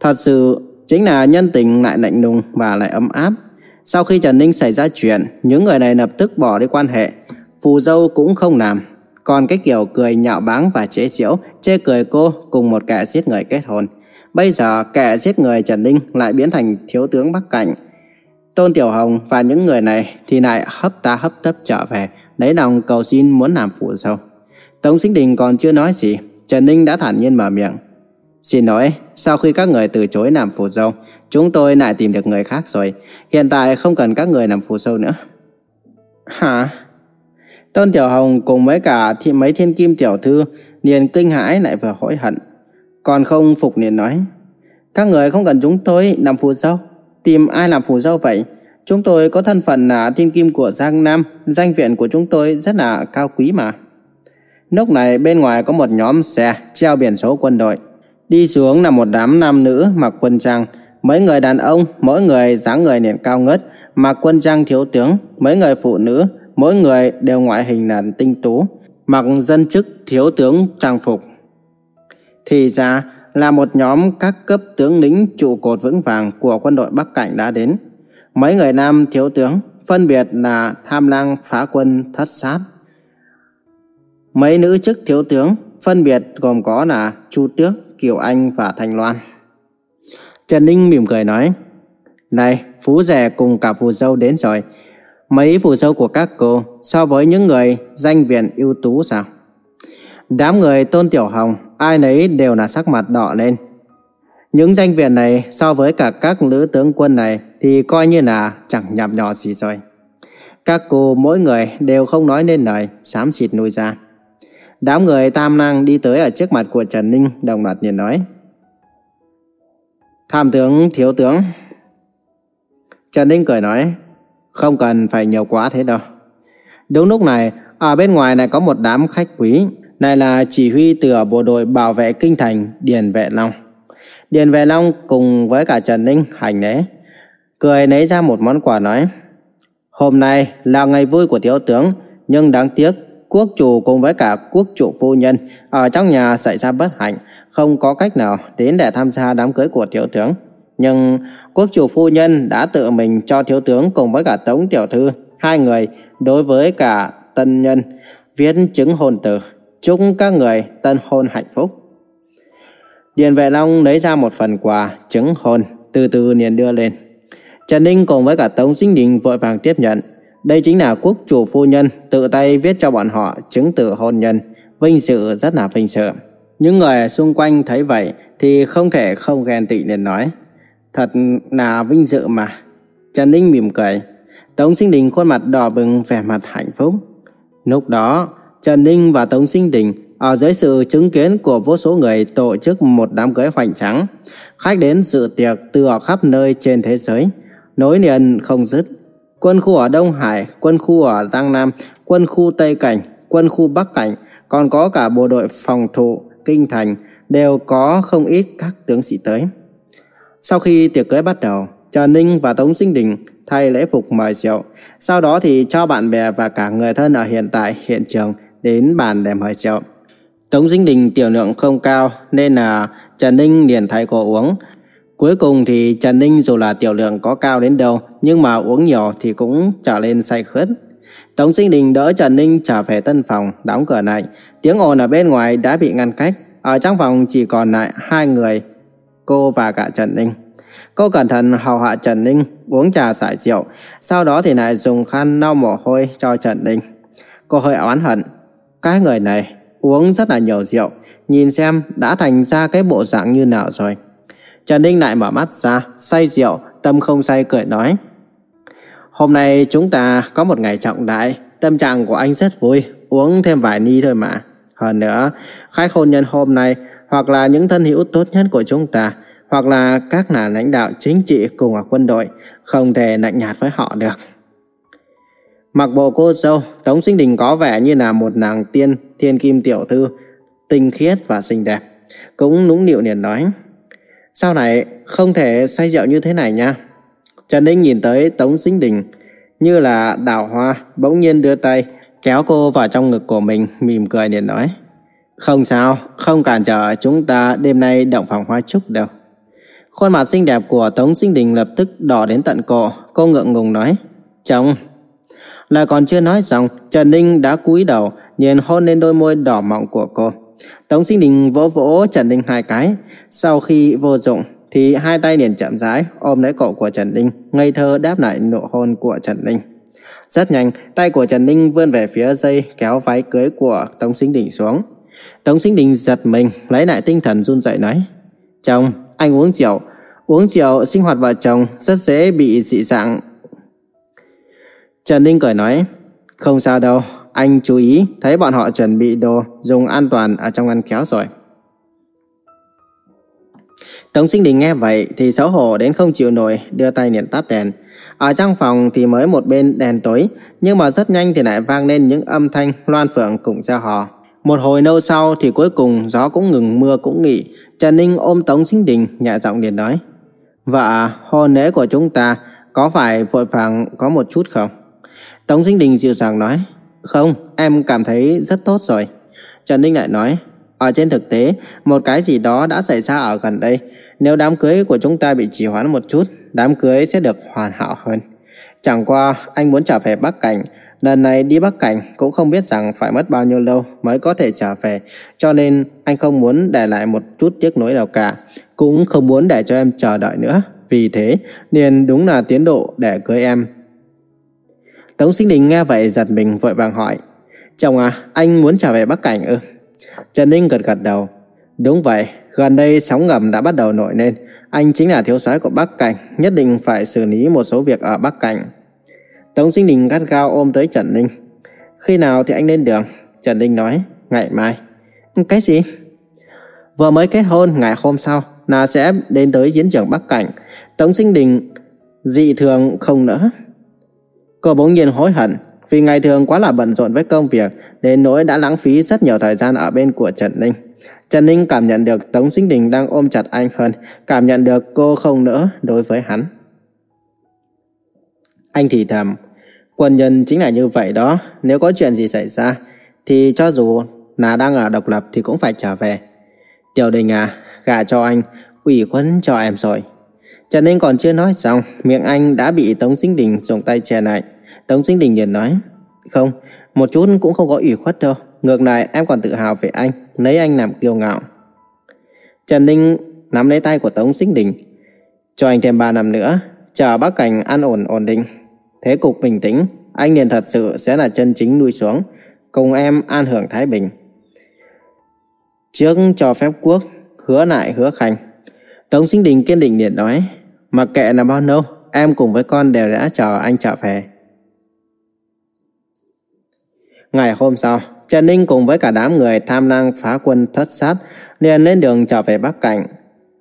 Thật sự, chính là nhân tình lại lạnh lùng và lại ấm áp. Sau khi Trần Ninh xảy ra chuyện, những người này lập tức bỏ đi quan hệ. Phù dâu cũng không làm. còn cái kiểu cười nhạo báng và chế giễu, chê cười cô cùng một kẻ giết người kết hôn. Bây giờ kẻ giết người Trần Ninh lại biến thành thiếu tướng Bắc Cảnh. Tôn Tiểu Hồng và những người này thì lại hấp ta hấp tấp trở về, lấy lòng cầu xin muốn làm phụ dâu. Tống Sinh Đình còn chưa nói gì, Trần Ninh đã thản nhiên mở miệng. Xin lỗi, sau khi các người từ chối làm phụ dâu, chúng tôi lại tìm được người khác rồi. Hiện tại không cần các người làm phụ dâu nữa. Hả? Tôn Tiểu Hồng cùng với cả thị mấy thiên kim tiểu thư liền kinh hãi lại vừa hối hận. Còn không phục liền nói. Các người không cần chúng tôi làm phù dâu. Tìm ai làm phù dâu vậy? Chúng tôi có thân phận là thiên kim của Giang Nam, danh viện của chúng tôi rất là cao quý mà. Lúc này bên ngoài có một nhóm xe treo biển số quân đội. Đi xuống là một đám nam nữ mặc quân trang. Mấy người đàn ông, mỗi người dáng người nền cao ngất, mặc quân trang thiếu tướng. Mấy người phụ nữ, mỗi người đều ngoại hình là tinh tú, mặc dân chức thiếu tướng trang phục. Thì ra là một nhóm các cấp tướng lĩnh trụ cột vững vàng của quân đội Bắc Cảnh đã đến. Mấy người nam thiếu tướng phân biệt là Tham Lang phá quân thất sát. Mấy nữ chức thiếu tướng phân biệt gồm có là Chu Tước, Kiều Anh và Thanh Loan. Trần Ninh mỉm cười nói, Này, Phú Rẻ cùng cả phù dâu đến rồi. Mấy phù dâu của các cô so với những người danh viện ưu tú sao? Đám người Tôn Tiểu Hồng, ai nấy đều là sắc mặt đỏ lên. Những danh viện này so với cả các nữ tướng quân này thì coi như là chẳng nhằm nhỏ gì rồi. Các cô mỗi người đều không nói nên lời, xám xịt nuôi ra. Đám người tam năng đi tới ở trước mặt của Trần Ninh đồng loạt liền nói. Tham tướng, thiếu tướng. Trần Ninh cười nói, không cần phải nhiều quá thế đâu. Đúng lúc này, ở bên ngoài này có một đám khách quý. Này là chỉ huy từ bộ đội bảo vệ kinh thành Điền Vệ Long. Điền Vệ Long cùng với cả Trần Ninh hành lễ. Cười lấy ra một món quà nói. Hôm nay là ngày vui của thiếu tướng, nhưng đáng tiếc quốc chủ cùng với cả quốc chủ phu nhân ở trong nhà xảy ra bất hạnh, không có cách nào đến để tham gia đám cưới của thiếu tướng. Nhưng quốc chủ phu nhân đã tự mình cho thiếu tướng cùng với cả tống tiểu thư hai người đối với cả tân nhân viết chứng hôn tử chúc các người tân hôn hạnh phúc. Điền Vệ Long lấy ra một phần quà chứng hôn từ từ liền đưa lên. Trần Ninh cùng với cả Tống Sinh Đình vội vàng tiếp nhận. Đây chính là quốc chủ phu nhân tự tay viết cho bọn họ chứng tử hôn nhân, vinh dự rất là vinh dự. Những người xung quanh thấy vậy thì không thể không ghen tị liền nói. Thật là vinh dự mà. Trần Ninh mỉm cười. Tống Sinh Đình khuôn mặt đỏ bừng vẻ mặt hạnh phúc. Lúc đó, Trần Ninh và Tống Sinh Đình ở dưới sự chứng kiến của vô số người tổ chức một đám cưới hoành tráng. Khách đến dự tiệc từ ở khắp nơi trên thế giới, nối liền không dứt. Quân khu ở Đông Hải, quân khu ở Giang Nam, quân khu Tây Cảnh, quân khu Bắc Cảnh, còn có cả bộ đội phòng thủ, kinh thành, đều có không ít các tướng sĩ tới. Sau khi tiệc cưới bắt đầu, Trần Ninh và Tống Sinh Đình thay lễ phục mời rượu, sau đó thì cho bạn bè và cả người thân ở hiện tại hiện trường đến bàn để mời rượu. Tống Sinh Đình tiểu lượng không cao nên là Trần Ninh liền thay cô uống. Cuối cùng thì Trần Ninh dù là tiểu lượng có cao đến đâu nhưng mà uống nhiều thì cũng trở lên say khướt. Tống Sinh Đình đỡ Trần Ninh trở về tân phòng, đóng cửa lại. Tiếng ồn ở bên ngoài đã bị ngăn cách. Ở trong phòng chỉ còn lại hai người, cô và cả Trần Ninh. Cô cẩn thận hầu hạ Trần Ninh uống trà xài rượu, sau đó thì lại dùng khăn lau mồ hôi cho Trần Ninh. Cô hơi oán hận, cái người này uống rất là nhiều rượu, nhìn xem đã thành ra cái bộ dạng như nào rồi. Trần Ninh lại mở mắt ra, say rượu, tâm không say cười nói. Hôm nay chúng ta có một ngày trọng đại, tâm trạng của anh rất vui, uống thêm vài ni thôi mà. Hơn nữa, khách hôn nhân hôm nay hoặc là những thân hữu tốt nhất của chúng ta, hoặc là các nhà lãnh đạo chính trị cùng ở quân đội, không thể lạnh nhạt với họ được. Mặc bộ cô dâu, Tống Sinh Đình có vẻ như là một nàng tiên thiên kim tiểu thư, tinh khiết và xinh đẹp. Cũng nũng nịu liền nói, sau này không thể say rượu như thế này nha. Trần Ninh nhìn tới Tống Sinh Đình, như là đào hoa, bỗng nhiên đưa tay, kéo cô vào trong ngực của mình, mỉm cười liền nói, không sao, không cản trở chúng ta đêm nay động phòng hoa trúc đâu. Khuôn mặt xinh đẹp của Tống Sinh Đình lập tức đỏ đến tận cổ, cô ngượng ngùng nói, chồng. Lời còn chưa nói xong, Trần Ninh đã cúi đầu nhìn hôn lên đôi môi đỏ mọng của cô. Tống Sinh Đình vỗ vỗ Trần Ninh hai cái, sau khi vô dụng thì hai tay liền chậm rãi ôm lấy cổ của Trần Ninh, ngây thơ đáp lại nụ hôn của Trần Ninh. Rất nhanh, tay của Trần Ninh vươn về phía dây kéo váy cưới của Tống Sinh Đình xuống. Tống Sinh Đình giật mình, lấy lại tinh thần run rẩy nói: "Chồng, anh uống rượu, uống rượu sinh hoạt vợ chồng rất dễ bị dị dạng." Trần Ninh cười nói: "Không sao đâu, anh chú ý, thấy bọn họ chuẩn bị đồ dùng an toàn ở trong ngăn kéo rồi." Tống Sinh Đình nghe vậy thì xấu hổ đến không chịu nổi, đưa tay liền tắt đèn. Ở trong phòng thì mới một bên đèn tối, nhưng mà rất nhanh thì lại vang lên những âm thanh loan phượng cùng gieo hò. Một hồi lâu sau thì cuối cùng gió cũng ngừng mưa cũng nghỉ, Trần Ninh ôm Tống Sinh Đình nhẹ giọng liền nói: "Vợ, hôn lễ của chúng ta có phải vội vàng có một chút không?" Tống Dinh Đình dịu dàng nói: "Không, em cảm thấy rất tốt rồi." Trần Ninh lại nói: "Ở trên thực tế, một cái gì đó đã xảy ra ở gần đây." Nếu đám cưới của chúng ta bị trì hoãn một chút, đám cưới sẽ được hoàn hảo hơn. Chẳng qua anh muốn trở về Bắc Cảnh, lần này đi Bắc Cảnh cũng không biết rằng phải mất bao nhiêu lâu mới có thể trở về, cho nên anh không muốn để lại một chút tiếc nuối nào cả, cũng không muốn để cho em chờ đợi nữa. Vì thế, nên đúng là tiến độ để cưới em. Tống Sinh Đình nghe vậy giật mình vội vàng hỏi, Chồng à, anh muốn trở về Bắc Cảnh ư? Trần Ninh gật gật đầu, Đúng vậy, gần đây sóng ngầm đã bắt đầu nổi lên. Anh chính là thiếu soái của Bắc Cảnh, nhất định phải xử lý một số việc ở Bắc Cảnh. Tống Sinh Đình gắt gao ôm tới Trần Ninh. Khi nào thì anh lên đường? Trần Ninh nói, ngày mai. Cái gì? Vừa mới kết hôn, ngày hôm sau, là sẽ đến tới chiến trường Bắc Cảnh. Tống Sinh Đình dị thường không nữa. Cô bỗng nhiên hối hận, vì ngày thường quá là bận rộn với công việc, đến nỗi đã lãng phí rất nhiều thời gian ở bên của Trần Ninh. Trần Ninh cảm nhận được Tống Sinh Đình đang ôm chặt anh hơn, cảm nhận được cô không nữa đối với hắn. Anh thì thầm, quân nhân chính là như vậy đó, nếu có chuyện gì xảy ra, thì cho dù là đang ở độc lập thì cũng phải trở về. Tiểu Đình à, gả cho anh, ủy khuất cho em rồi. Trần Ninh còn chưa nói xong, miệng anh đã bị Tống Sinh Đình dùng tay che lại. Tống Sinh Đình liền nói, không, một chút cũng không có ủy khuất đâu, ngược lại em còn tự hào về anh lấy anh làm kiêu ngạo. Trần Ninh nắm lấy tay của Tống Sinh Đình. Cho anh thêm 3 năm nữa, chờ Bắc Cảnh an ổn ổn định. Thế cục bình tĩnh, anh liền thật sự sẽ là chân chính nuôi xuống, cùng em an hưởng Thái Bình. Trước cho phép quốc, hứa lại hứa khanh. Tống Sinh Đình kiên định liền nói, mặc kệ là bao lâu, em cùng với con đều đã chờ anh trở về. Ngày hôm sau, Trần Ninh cùng với cả đám người tham năng phá quân thất sát liền lên đường trở về Bắc Cảnh.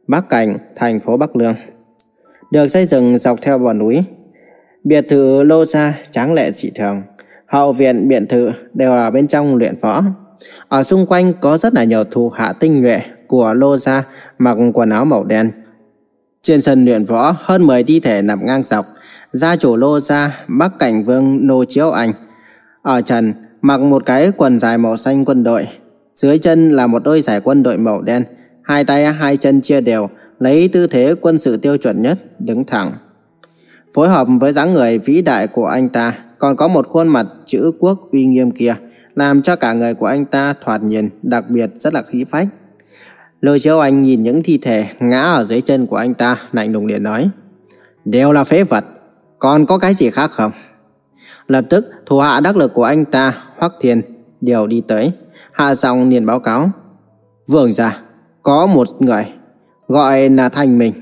Bắc Cảnh, thành phố Bắc Lương. Được xây dựng dọc theo bờ núi. Biệt thự lô gia tráng lệ dị thường. Hậu viện biệt thự đều là bên trong luyện võ. Ở xung quanh có rất là nhiều thủ hạ tinh nhuệ của lô gia mặc quần áo màu đen. Trên sân luyện võ hơn 10 thi thể nằm ngang dọc. Gia chủ lô gia Bắc Cảnh Vương Nô Chiếu Anh. Ở trần mặc một cái quần dài màu xanh quân đội. Dưới chân là một đôi giày quân đội màu đen, hai tay hai chân chia đều, lấy tư thế quân sự tiêu chuẩn nhất, đứng thẳng. Phối hợp với dáng người vĩ đại của anh ta, còn có một khuôn mặt chữ quốc uy nghiêm kia, làm cho cả người của anh ta thoạt nhìn đặc biệt rất là khí phách. Lôi chiếu anh nhìn những thi thể ngã ở dưới chân của anh ta, lạnh lùng điện nói. Đều là phế vật, còn có cái gì khác không? Lập tức, thủ hạ đắc lực của anh ta Hoắc Thiên đều đi tới, hạ giọng liền báo cáo. Vương gia, có một người gọi là Thanh Minh,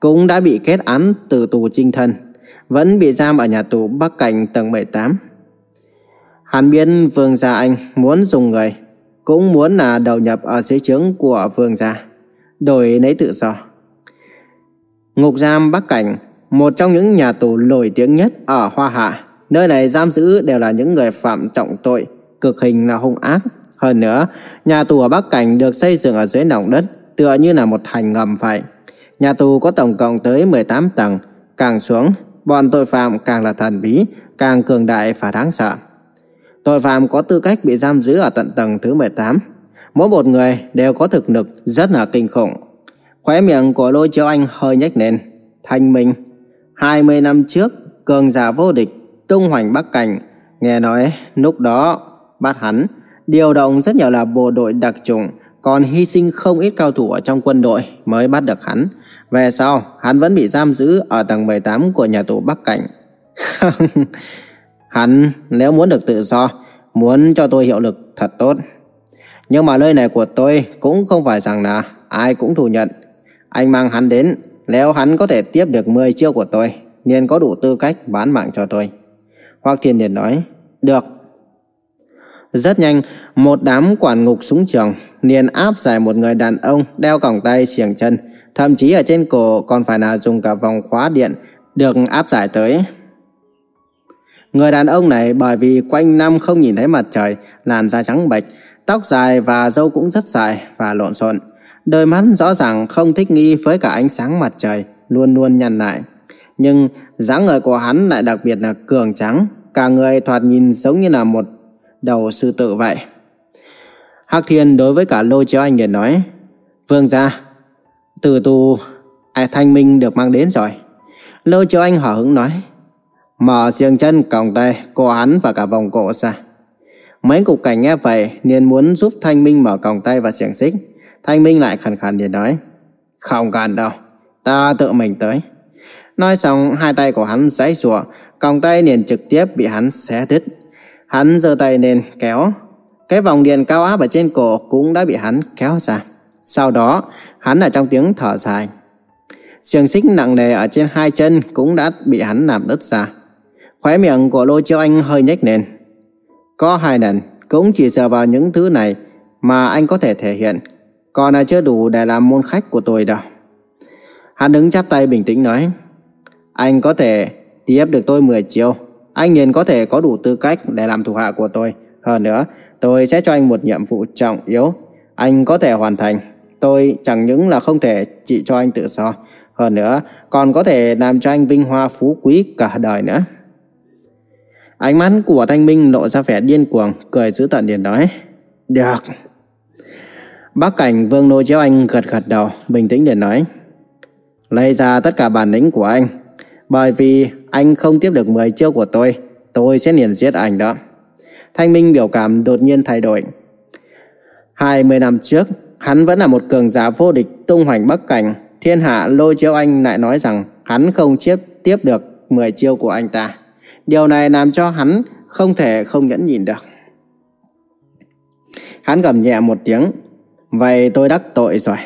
cũng đã bị kết án từ tù trinh thân, vẫn bị giam ở nhà tù Bắc Cảnh tầng 18. Hắn biết Vương gia anh muốn dùng người, cũng muốn là đầu nhập ở dưới trướng của Vương gia, đổi lấy tự do. Ngục giam Bắc Cảnh, một trong những nhà tù nổi tiếng nhất ở Hoa Hạ, Nơi này giam giữ đều là những người phạm trọng tội, cực hình là hung ác. Hơn nữa, nhà tù ở Bắc Cảnh được xây dựng ở dưới lòng đất, tựa như là một thành ngầm vậy. Nhà tù có tổng cộng tới 18 tầng, càng xuống, bọn tội phạm càng là thần bí, càng cường đại và đáng sợ. Tội phạm có tư cách bị giam giữ ở tận tầng thứ 18. Mỗi một người đều có thực lực rất là kinh khủng. Khóe miệng của lôi chiếu anh hơi nhếch lên. Thanh minh, 20 năm trước, cường giả vô địch tung hoành Bắc Cảnh, nghe nói lúc đó bắt hắn điều động rất nhiều là bộ đội đặc trùng, còn hy sinh không ít cao thủ ở trong quân đội mới bắt được hắn. Về sau, hắn vẫn bị giam giữ ở tầng 18 của nhà tù Bắc Cảnh. hắn nếu muốn được tự do, muốn cho tôi hiệu lực thật tốt. Nhưng mà nơi này của tôi cũng không phải rằng là ai cũng thừa nhận. Anh mang hắn đến, nếu hắn có thể tiếp được 10 chiêu của tôi, nên có đủ tư cách bán mạng cho tôi. Hoác Thiên Điền nói, được. Rất nhanh, một đám quản ngục súng trường liền áp giải một người đàn ông đeo còng tay xiềng chân, thậm chí ở trên cổ còn phải là dùng cả vòng khóa điện được áp giải tới. Người đàn ông này bởi vì quanh năm không nhìn thấy mặt trời, làn da trắng bệch, tóc dài và râu cũng rất dài và lộn xộn. Đôi mắt rõ ràng không thích nghi với cả ánh sáng mặt trời, luôn luôn nhăn lại. Nhưng dáng người của hắn lại đặc biệt là cường trắng, cả người thoạt nhìn giống như là một đầu sư tử vậy. Hắc Thiên đối với cả Lôi Chiếu Anh liền nói, Vương gia, từ tù ai thanh minh được mang đến rồi. Lôi Chiếu Anh hở hứng nói, mở xương chân còng tay cô hắn và cả vòng cổ ra. Mấy cục cảnh nghe vậy liền muốn giúp Thanh Minh mở còng tay và xiềng xích. Thanh Minh lại khẩn khẩn liền nói, không cần đâu, ta tự mình tới. Nói xong hai tay của hắn giãy giụa, còng tay liền trực tiếp bị hắn xé đứt. Hắn giơ tay lên kéo, cái vòng điện cao áp ở trên cổ cũng đã bị hắn kéo ra. Sau đó, hắn ở trong tiếng thở dài. Xiềng xích nặng nề ở trên hai chân cũng đã bị hắn làm đứt ra. Khóe miệng của Lô Chiêu Anh hơi nhếch lên. Có hai lần, cũng chỉ dựa vào những thứ này mà anh có thể thể hiện. Còn là chưa đủ để làm môn khách của tôi đâu. Hắn đứng chắp tay bình tĩnh nói. Anh có thể tiếp được tôi 10 chiêu. Anh liền có thể có đủ tư cách để làm thủ hạ của tôi. Hơn nữa, tôi sẽ cho anh một nhiệm vụ trọng yếu. Anh có thể hoàn thành. Tôi chẳng những là không thể chỉ cho anh tự do. Hơn nữa, còn có thể làm cho anh vinh hoa phú quý cả đời nữa. Ánh mắt của Thanh Minh lộ ra vẻ điên cuồng, cười dữ tận liền nói. Được. Bác cảnh Vương Nô Chiếu Anh gật gật đầu, bình tĩnh để nói. Lấy ra tất cả bản lĩnh của anh. Bởi vì anh không tiếp được 10 chiêu của tôi, tôi sẽ liền giết anh đó. Thanh Minh biểu cảm đột nhiên thay đổi. 20 năm trước, hắn vẫn là một cường giả vô địch tung hoành bắc cảnh. Thiên hạ lôi chiếu anh lại nói rằng hắn không tiếp tiếp được 10 chiêu của anh ta. Điều này làm cho hắn không thể không nhẫn nhìn được. Hắn gầm nhẹ một tiếng. Vậy tôi đắc tội rồi.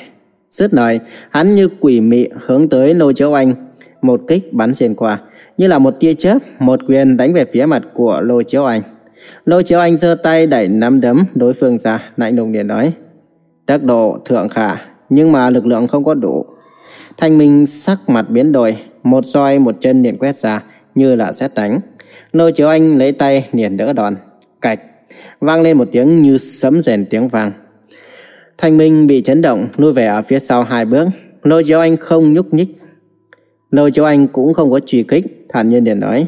Dứt lời, hắn như quỷ mị hướng tới lôi chiếu anh. Một kích bắn xuyên qua. Như là một tia chớp, một quyền đánh về phía mặt của lôi chiếu anh. Lôi chiếu anh giơ tay đẩy nắm đấm đối phương ra, lạnh lùng liền nói. Tốc độ thượng khả, nhưng mà lực lượng không có đủ. Thanh Minh sắc mặt biến đổi, một roi một chân liền quét ra, như là xét đánh. Lôi chiếu anh lấy tay liền đỡ đòn. Cạch, vang lên một tiếng như sấm rền tiếng vang. Thanh Minh bị chấn động, lui về ở phía sau hai bước. Lôi chiếu anh không nhúc nhích. Lôi chiếu anh cũng không có truy kích, thản nhiên liền nói.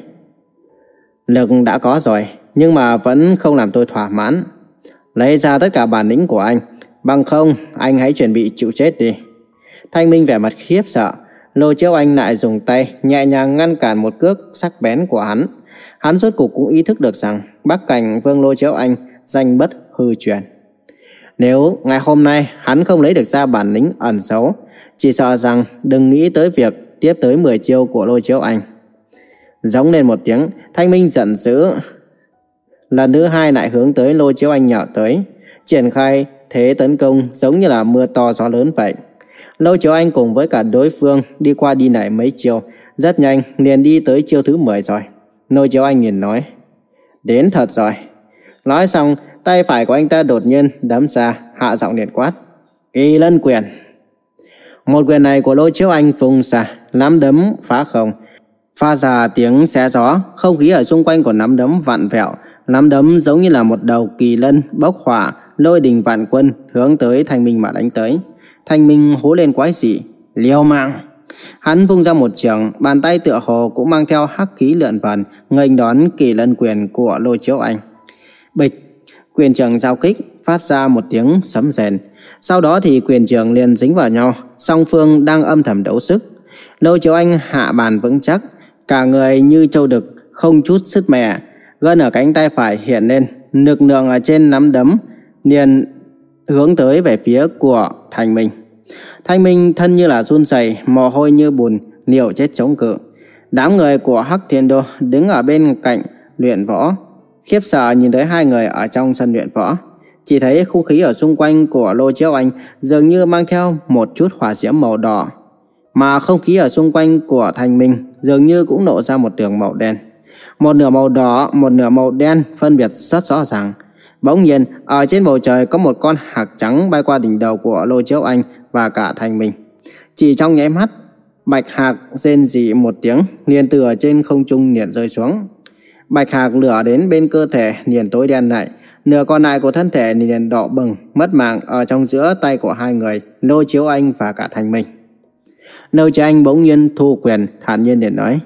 Lực đã có rồi, nhưng mà vẫn không làm tôi thỏa mãn. Lấy ra tất cả bản lĩnh của anh, bằng không anh hãy chuẩn bị chịu chết đi. Thanh Minh vẻ mặt khiếp sợ, Lôi Chiếu Anh lại dùng tay nhẹ nhàng ngăn cản một cước sắc bén của hắn. Hắn rốt cuộc cũng ý thức được rằng Bắc Cảnh Vương Lôi Chiếu Anh danh bất hư truyền. Nếu ngày hôm nay hắn không lấy được ra bản lĩnh ẩn giấu, chỉ sợ rằng đừng nghĩ tới việc tiếp tới 10 chiêu của Lôi Chiếu Anh. Giống lên một tiếng, Thanh Minh giận dữ. Lần thứ hai lại hướng tới Lôi Chiếu Anh nhỏ tới, triển khai thế tấn công giống như là mưa to gió lớn vậy. Lâu Chiếu Anh cùng với cả đối phương đi qua đi lại mấy chiều, rất nhanh liền đi tới chiêu thứ 10 rồi. Lôi Chiếu Anh nhìn nói, đến thật rồi. Nói xong, tay phải của anh ta đột nhiên đấm ra, hạ giọng liền quát. Kỳ lân quyền. Một quyền này của Lôi Chiếu Anh phung ra, nắm đấm phá không. Pha ra tiếng xé gió, không khí ở xung quanh của nắm đấm vặn vẹo, nắm đấm giống như là một đầu kỳ lân bốc hỏa, lôi đình vạn quân hướng tới thanh minh mà đánh tới. Thanh Minh hú lên quái dị, liều mạng. Hắn vung ra một trường, bàn tay tựa hồ cũng mang theo hắc khí lượn vần, nghênh đón kỳ lân quyền của lôi chiếu anh. Bịch, quyền trường giao kích, phát ra một tiếng sấm rền. Sau đó thì quyền trường liền dính vào nhau, song phương đang âm thầm đấu sức. Lôi chiếu anh hạ bàn vững chắc, cả người như châu đực, không chút sức mẻ, gân ở cánh tay phải hiện lên, nực nường ở trên nắm đấm, liền hướng tới về phía của Thành Minh. Thanh Minh thân như là run rẩy, mồ hôi như bùn, liều chết chống cự. Đám người của Hắc Thiên Đô đứng ở bên cạnh luyện võ, khiếp sợ nhìn thấy hai người ở trong sân luyện võ. Chỉ thấy khu khí ở xung quanh của Lô Chiếu Anh dường như mang theo một chút hỏa diễm màu đỏ, mà không khí ở xung quanh của Thanh Minh dường như cũng nổ ra một đường màu đen. Một nửa màu đỏ, một nửa màu đen phân biệt rất rõ ràng. Bỗng nhiên, ở trên bầu trời có một con hạc trắng bay qua đỉnh đầu của Lô Chiếu Anh và cả thành mình Chỉ trong nháy mắt, Bạch Hạc rên rỉ một tiếng, liền từ ở trên không trung liền rơi xuống. Bạch Hạc lửa đến bên cơ thể liền tối đen lại, nửa còn lại của thân thể liền đỏ bừng, mất mạng ở trong giữa tay của hai người, Lô Chiếu Anh và cả thành mình Lô Chiếu Anh bỗng nhiên thu quyền, thản nhiên liền nói: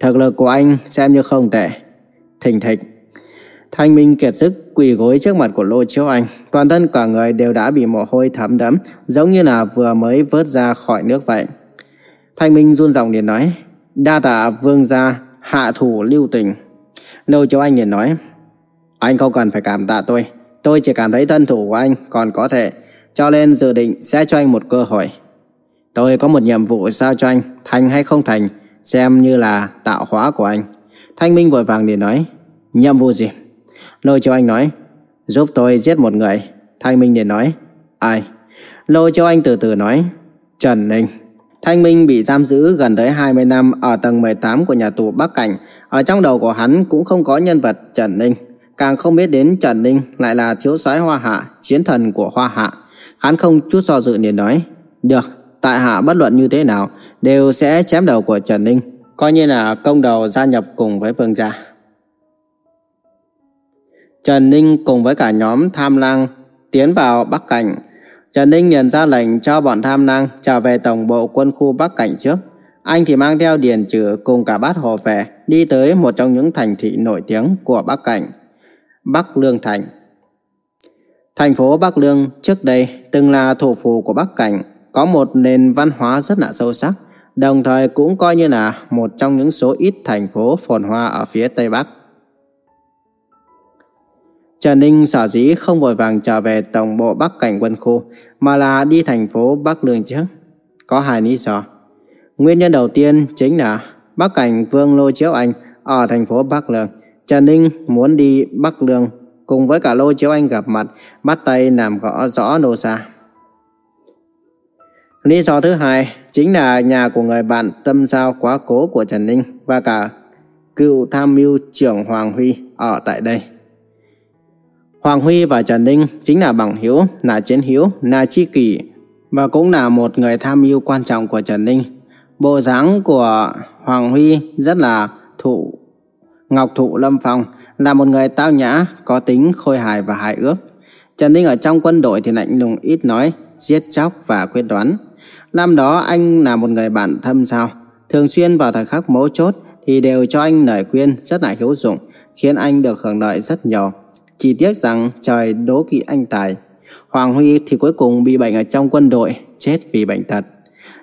"Thực lực của anh xem như không tệ." Thình thịch. Thanh Minh kiệt sức quỳ gối trước mặt của Lô Chiếu Anh, toàn thân cả người đều đã bị mồ hôi thấm đẫm, giống như là vừa mới vớt ra khỏi nước vậy. Thanh Minh run giọng liền nói, đa tạ vương gia, hạ thủ lưu tình. Lô Chiếu Anh liền nói, anh không cần phải cảm tạ tôi, tôi chỉ cảm thấy thân thủ của anh còn có thể, cho nên dự định sẽ cho anh một cơ hội. Tôi có một nhiệm vụ giao cho anh, thành hay không thành, xem như là tạo hóa của anh. Thanh Minh vội vàng liền nói, nhiệm vụ gì? Lôi Châu Anh nói, giúp tôi giết một người. Thanh Minh liền nói, ai? Lôi Châu Anh từ từ nói, Trần Ninh. Thanh Minh bị giam giữ gần tới 20 năm ở tầng 18 của nhà tù Bắc Cảnh. Ở trong đầu của hắn cũng không có nhân vật Trần Ninh. Càng không biết đến Trần Ninh lại là thiếu soái Hoa Hạ, chiến thần của Hoa Hạ. Hắn không chút do dự liền nói, được, tại hạ bất luận như thế nào, đều sẽ chém đầu của Trần Ninh. Coi như là công đầu gia nhập cùng với Vương gia. Trần Ninh cùng với cả nhóm tham lang tiến vào Bắc Cảnh. Trần Ninh liền ra lệnh cho bọn tham lang trở về tổng bộ quân khu Bắc Cảnh trước. Anh thì mang theo điền trừ cùng cả bát hồ về đi tới một trong những thành thị nổi tiếng của Bắc Cảnh, Bắc Lương Thành. Thành phố Bắc Lương trước đây từng là thủ phủ của Bắc Cảnh, có một nền văn hóa rất là sâu sắc, đồng thời cũng coi như là một trong những số ít thành phố phồn hoa ở phía Tây Bắc. Trần Ninh sở dĩ không vội vàng trở về tổng bộ Bắc Cảnh quân khu mà là đi thành phố Bắc Lương trước. Có hai lý do. Nguyên nhân đầu tiên chính là Bắc Cảnh Vương Lô Chiếu Anh ở thành phố Bắc Lương. Trần Ninh muốn đi Bắc Lương cùng với cả Lô Chiếu Anh gặp mặt, bắt tay làm gõ rõ nô xa. Lý do thứ hai chính là nhà của người bạn tâm giao quá cố của Trần Ninh và cả cựu tham mưu trưởng Hoàng Huy ở tại đây. Hoàng Huy và Trần Ninh chính là bằng hiếu, là chiến hiếu, là chi kỷ và cũng là một người tham mưu quan trọng của Trần Ninh. Bộ dáng của Hoàng Huy rất là thụ ngọc thụ lâm phong, là một người tao nhã, có tính khôi hài và hài ước. Trần Ninh ở trong quân đội thì lạnh lùng ít nói, giết chóc và quyết đoán. Năm đó anh là một người bạn thâm sao, thường xuyên vào thời khắc mấu chốt thì đều cho anh lời khuyên rất là hữu dụng, khiến anh được hưởng lợi rất nhiều. Chỉ tiếc rằng trời đố kỵ anh tài. Hoàng Huy thì cuối cùng bị bệnh ở trong quân đội, chết vì bệnh tật.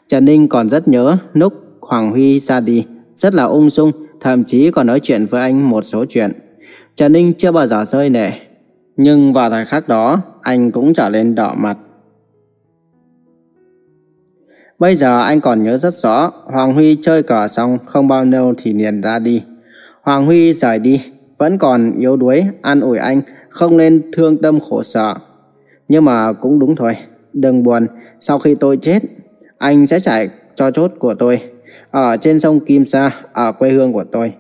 Trần Ninh còn rất nhớ lúc Hoàng Huy ra đi, rất là ung dung, thậm chí còn nói chuyện với anh một số chuyện. Trần Ninh chưa bao giờ rơi nể, nhưng vào thời khắc đó, anh cũng trở lên đỏ mặt. Bây giờ anh còn nhớ rất rõ, Hoàng Huy chơi cờ xong không bao lâu thì liền ra đi. Hoàng Huy rời đi, vẫn còn yếu đuối, an ủi anh, không nên thương tâm khổ sở. Nhưng mà cũng đúng thôi, đừng buồn, sau khi tôi chết, anh sẽ trải cho chốt của tôi, ở trên sông Kim Sa, ở quê hương của tôi.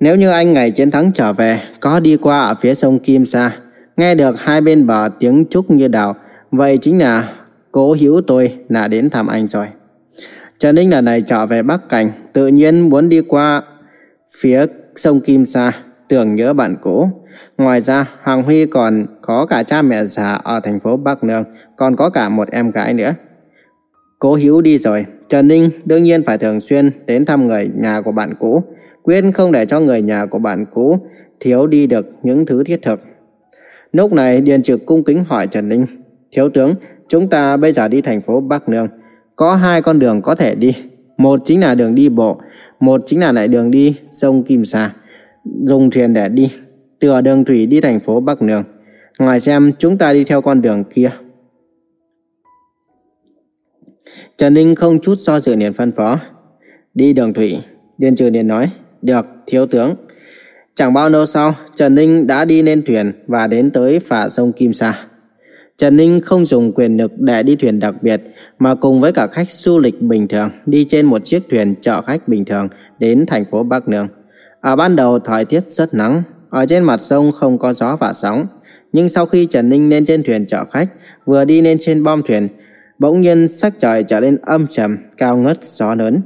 Nếu như anh ngày chiến thắng trở về, có đi qua ở phía sông Kim Sa, nghe được hai bên bờ tiếng trúc như đào, vậy chính là cố hữu tôi là đến thăm anh rồi. Trần Ninh lần này trở về Bắc Cảnh, tự nhiên muốn đi qua phía sông Kim Sa, tưởng nhớ bạn cũ. Ngoài ra, Hoàng Huy còn có cả cha mẹ già ở thành phố Bắc Nương, còn có cả một em gái nữa. Cố Hiếu đi rồi, Trần Ninh đương nhiên phải thường xuyên đến thăm người nhà của bạn cũ, quyết không để cho người nhà của bạn cũ thiếu đi được những thứ thiết thực. Lúc này Điền Trực cung kính hỏi Trần Ninh, Thiếu tướng, chúng ta bây giờ đi thành phố Bắc Nương, có hai con đường có thể đi. Một chính là đường đi bộ, một chính là lại đường đi sông Kim Sa, dùng thuyền để đi. Từ đường thủy đi thành phố Bắc Nương. ngoài xem chúng ta đi theo con đường kia. Trần Ninh không chút do dự liền phân phó. Đi đường thủy. Điền trừ liền nói. Được, thiếu tướng. Chẳng bao lâu sau, Trần Ninh đã đi lên thuyền và đến tới phả sông Kim Sa. Trần Ninh không dùng quyền lực để đi thuyền đặc biệt mà cùng với cả khách du lịch bình thường đi trên một chiếc thuyền chở khách bình thường đến thành phố Bắc Nương. Ở ban đầu thời tiết rất nắng, ở trên mặt sông không có gió và sóng. Nhưng sau khi Trần Ninh lên trên thuyền chở khách, vừa đi lên trên bom thuyền, bỗng nhiên sắc trời trở nên âm trầm, cao ngất gió lớn.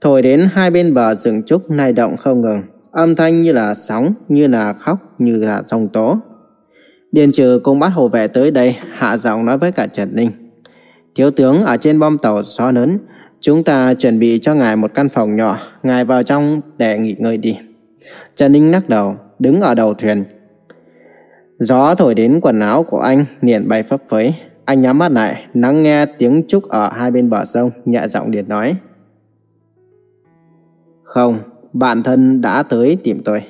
Thổi đến hai bên bờ rừng trúc nay động không ngừng, âm thanh như là sóng, như là khóc, như là sông tố. Điền trừ cùng bắt hồ vệ tới đây, hạ giọng nói với cả Trần Ninh. Thiếu tướng ở trên bom tàu gió lớn, chúng ta chuẩn bị cho ngài một căn phòng nhỏ, ngài vào trong để nghỉ ngơi đi. Trần Ninh lắc đầu, đứng ở đầu thuyền. Gió thổi đến quần áo của anh, liền bay phấp phới. Anh nhắm mắt lại, lắng nghe tiếng trúc ở hai bên bờ sông, nhẹ giọng điền nói. Không, bạn thân đã tới tìm tôi.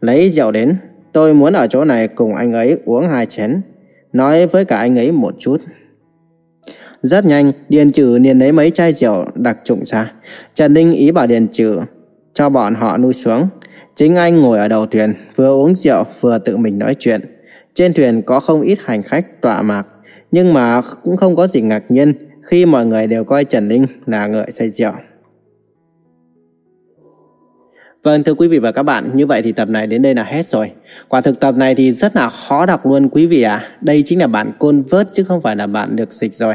Lấy rượu đến, tôi muốn ở chỗ này cùng anh ấy uống hai chén. Nói với cả anh ấy một chút. Rất nhanh, Điền Trừ liền lấy mấy chai rượu đặc trụng ra. Trần Ninh ý bảo Điền Trừ cho bọn họ nuôi xuống. Chính anh ngồi ở đầu thuyền, vừa uống rượu vừa tự mình nói chuyện. Trên thuyền có không ít hành khách tọa mạc, nhưng mà cũng không có gì ngạc nhiên khi mọi người đều coi Trần Ninh là người say rượu. Vâng thưa quý vị và các bạn, như vậy thì tập này đến đây là hết rồi. Quả thực tập này thì rất là khó đọc luôn quý vị ạ. À. Đây chính là bản côn vớt chứ không phải là bản được dịch rồi.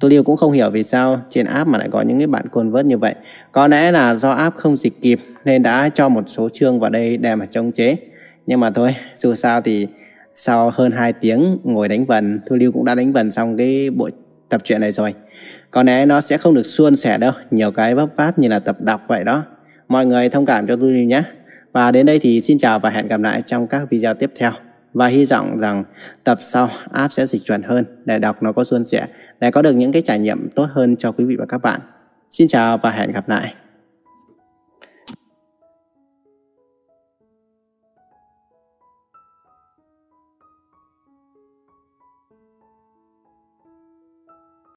Tôi điều cũng không hiểu vì sao trên app mà lại có những cái bản côn vớt như vậy. Có lẽ là do app không dịch kịp nên đã cho một số chương vào đây để mà chống chế. Nhưng mà thôi, dù sao thì sau hơn 2 tiếng ngồi đánh vần, Thu Lưu cũng đã đánh vần xong cái bộ tập truyện này rồi. Có lẽ nó sẽ không được suôn sẻ đâu, nhiều cái vấp váp như là tập đọc vậy đó. Mọi người thông cảm cho tôi nhé. Và đến đây thì xin chào và hẹn gặp lại trong các video tiếp theo. Và hy vọng rằng tập sau app sẽ dịch chuẩn hơn để đọc nó có suôn sẻ, để có được những cái trải nghiệm tốt hơn cho quý vị và các bạn. Xin chào và hẹn gặp lại.